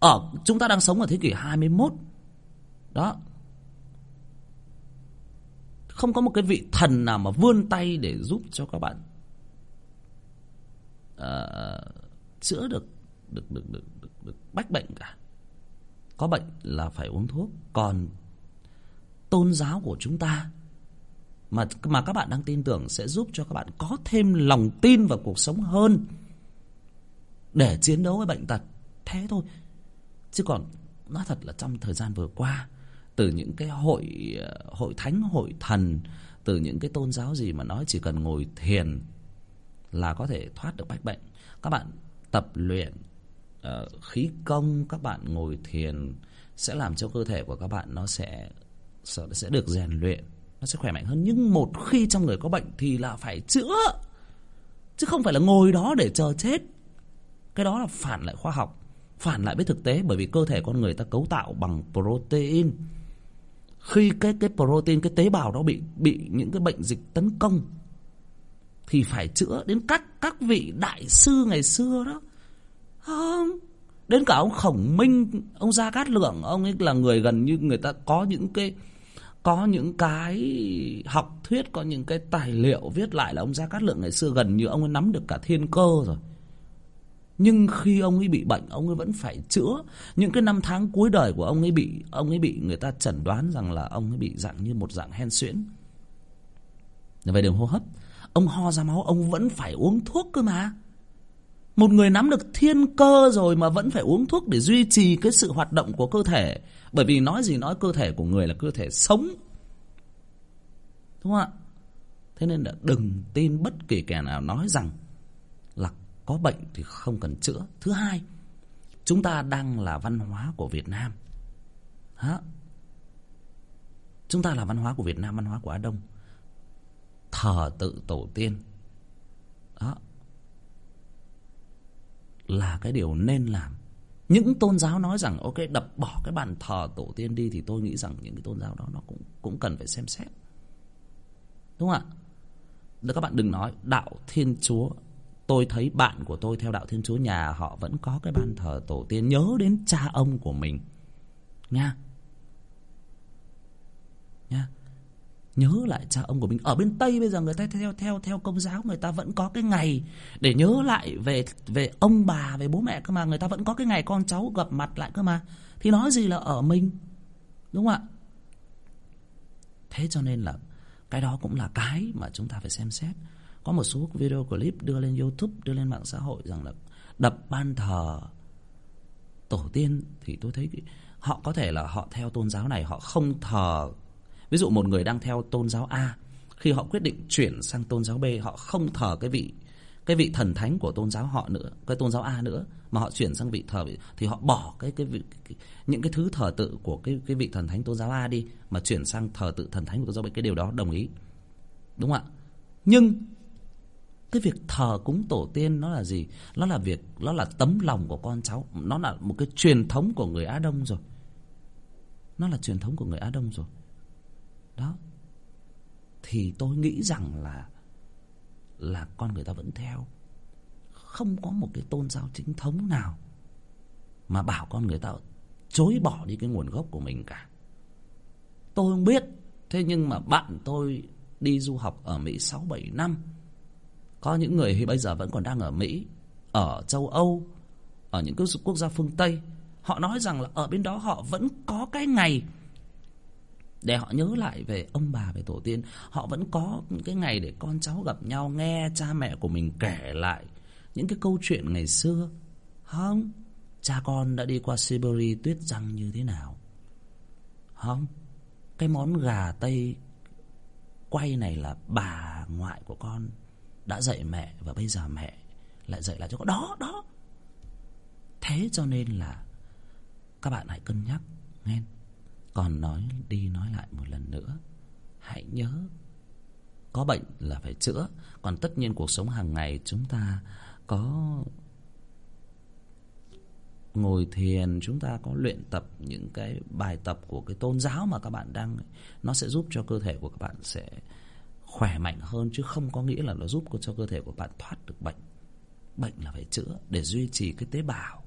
[SPEAKER 1] ở chúng ta đang sống ở thế kỷ 21 đó. Không có một cái vị thần nào mà vươn tay để giúp cho các bạn uh, chữa được được được được được, được bách bệnh cả. Có bệnh là phải uống thuốc. Còn tôn giáo của chúng ta mà mà các bạn đang tin tưởng sẽ giúp cho các bạn có thêm lòng tin vào cuộc sống hơn để chiến đấu với bệnh tật. Thế thôi. Chứ còn nói thật là trong thời gian vừa qua từ những cái hội hội thánh hội thần từ những cái tôn giáo gì mà nói chỉ cần ngồi thiền là có thể thoát được bách bệnh. Các bạn tập luyện uh, khí công các bạn ngồi thiền sẽ làm cho cơ thể của các bạn nó sẽ sẽ được rèn luyện nó sẽ khỏe mạnh hơn. Nhưng một khi trong người có bệnh thì là phải chữa chứ không phải là ngồi đó để chờ chết. Cái đó là phản lại khoa học phản lại với thực tế bởi vì cơ thể con người ta cấu tạo bằng protein. Khi cái cái protein cái tế bào đó bị bị những cái bệnh dịch tấn công thì phải chữa đến các các vị đại sư ngày xưa đó không. Đến cả ông khổng minh, ông gia cát lượng, ông ấy là người gần như người ta có những cái, có những cái học thuyết, có những cái tài liệu viết lại là ông gia cát lượng ngày xưa gần như ông ấy nắm được cả thiên cơ rồi. Nhưng khi ông ấy bị bệnh, ông ấy vẫn phải chữa. Những cái năm tháng cuối đời của ông ấy bị, ông ấy bị người ta chẩn đoán rằng là ông ấy bị dạng như một dạng hen suyễn. Về đường hô hấp, ông ho ra máu, ông vẫn phải uống thuốc cơ mà một người nắm được thiên cơ rồi mà vẫn phải uống thuốc để duy trì cái sự hoạt động của cơ thể. Bởi vì nói gì nói cơ thể của người là cơ thể sống. Đúng không ạ? Thế nên là đừng tin bất kỳ kẻ nào nói rằng là có bệnh thì không cần chữa. Thứ hai, chúng ta đang là văn hóa của việt nam. Hả? chúng ta là văn hóa của việt nam, văn hóa của á đông. Thờ tự tổ tiên. Đó là cái điều nên làm. Những tôn giáo nói rằng, ok, đập bỏ cái bàn thờ tổ tiên đi thì tôi nghĩ rằng những cái tôn giáo đó nó cũng cũng cần phải xem xét. Đúng không ạ? Để các bạn đừng nói, đạo thiên chúa, tôi thấy bạn của tôi theo đạo thiên chúa, nhà họ vẫn có cái bàn thờ tổ tiên, nhớ đến cha ông của mình. Nha. Nha nhớ lại cha ông của mình. Ở bên tây bây giờ người ta theo theo theo công giáo người ta vẫn có cái ngày để nhớ lại về về ông bà, về bố mẹ cơ mà. Người ta vẫn có cái ngày con cháu gặp mặt lại cơ mà. Thì nói gì là ở mình? Đúng không ạ? Thế cho nên là cái đó cũng là cái mà chúng ta phải xem xét. Có một số video clip đưa lên youtube, đưa lên mạng xã hội rằng là đập ban thờ tổ tiên. Thì tôi thấy họ có thể là họ theo tôn giáo này, họ không thờ ví dụ một người đang theo tôn giáo A khi họ quyết định chuyển sang tôn giáo B họ không thờ cái vị cái vị thần thánh của tôn giáo họ nữa cái tôn giáo A nữa mà họ chuyển sang vị thờ thì họ bỏ cái cái, vị, cái những cái thứ thờ tự của cái cái vị thần thánh tôn giáo A đi mà chuyển sang thờ tự thần thánh của tôn giáo B. Cái điều đó đồng ý. Đúng không ạ? Nhưng cái việc thờ cúng tổ tiên nó là gì? Nó là việc nó là tấm lòng của con cháu. Nó là một cái truyền thống của người á đông rồi. Nó là truyền thống của người á đông rồi đó. Thì tôi nghĩ rằng là là con người ta vẫn theo. Không có một cái tôn giáo chính thống nào mà bảo con người ta chối bỏ đi cái nguồn gốc của mình cả. Tôi không biết. Thế nhưng mà bạn tôi đi du học ở mỹ sáu bảy năm, có những người thì bây giờ vẫn còn đang ở mỹ, ở châu âu, ở những quốc gia phương tây. Họ nói rằng là ở bên đó họ vẫn có cái ngày để họ nhớ lại về ông bà, về tổ tiên. Họ vẫn có những cái ngày để con cháu gặp nhau, nghe cha mẹ của mình kể lại những cái câu chuyện ngày xưa. Không, cha con đã đi qua siberia tuyết răng như thế nào? Không, cái món gà tây quay này là bà ngoại của con đã dạy mẹ và bây giờ mẹ lại dạy lại cho con. Đó đó. Thế cho nên là các bạn hãy cân nhắc, nghe còn nói đi nói lại một lần nữa. Hãy nhớ, có bệnh là phải chữa. Còn tất nhiên cuộc sống hàng ngày chúng ta có ngồi thiền, chúng ta có luyện tập những cái bài tập của cái tôn giáo mà các bạn đang, nó sẽ giúp cho cơ thể của các bạn sẽ khỏe mạnh hơn, chứ không có nghĩa là nó giúp cho cơ thể của bạn thoát được bệnh. Bệnh là phải chữa để duy trì cái tế bào.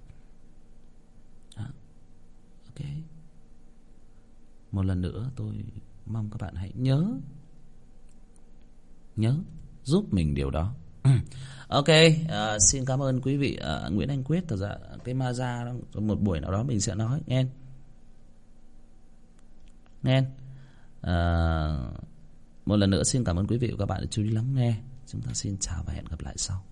[SPEAKER 1] Đó. ok một lần nữa tôi mong các bạn hãy nhớ nhớ giúp mình điều đó. Ok uh, xin cảm ơn quý vị uh, nguyễn anh quyết. Thật ra cái ma ra một buổi nào đó mình sẽ nói. Nghe nghe uh, một lần nữa xin cảm ơn quý vị và các bạn đã chú ý lắng nghe. Chúng ta xin chào và hẹn gặp lại sau.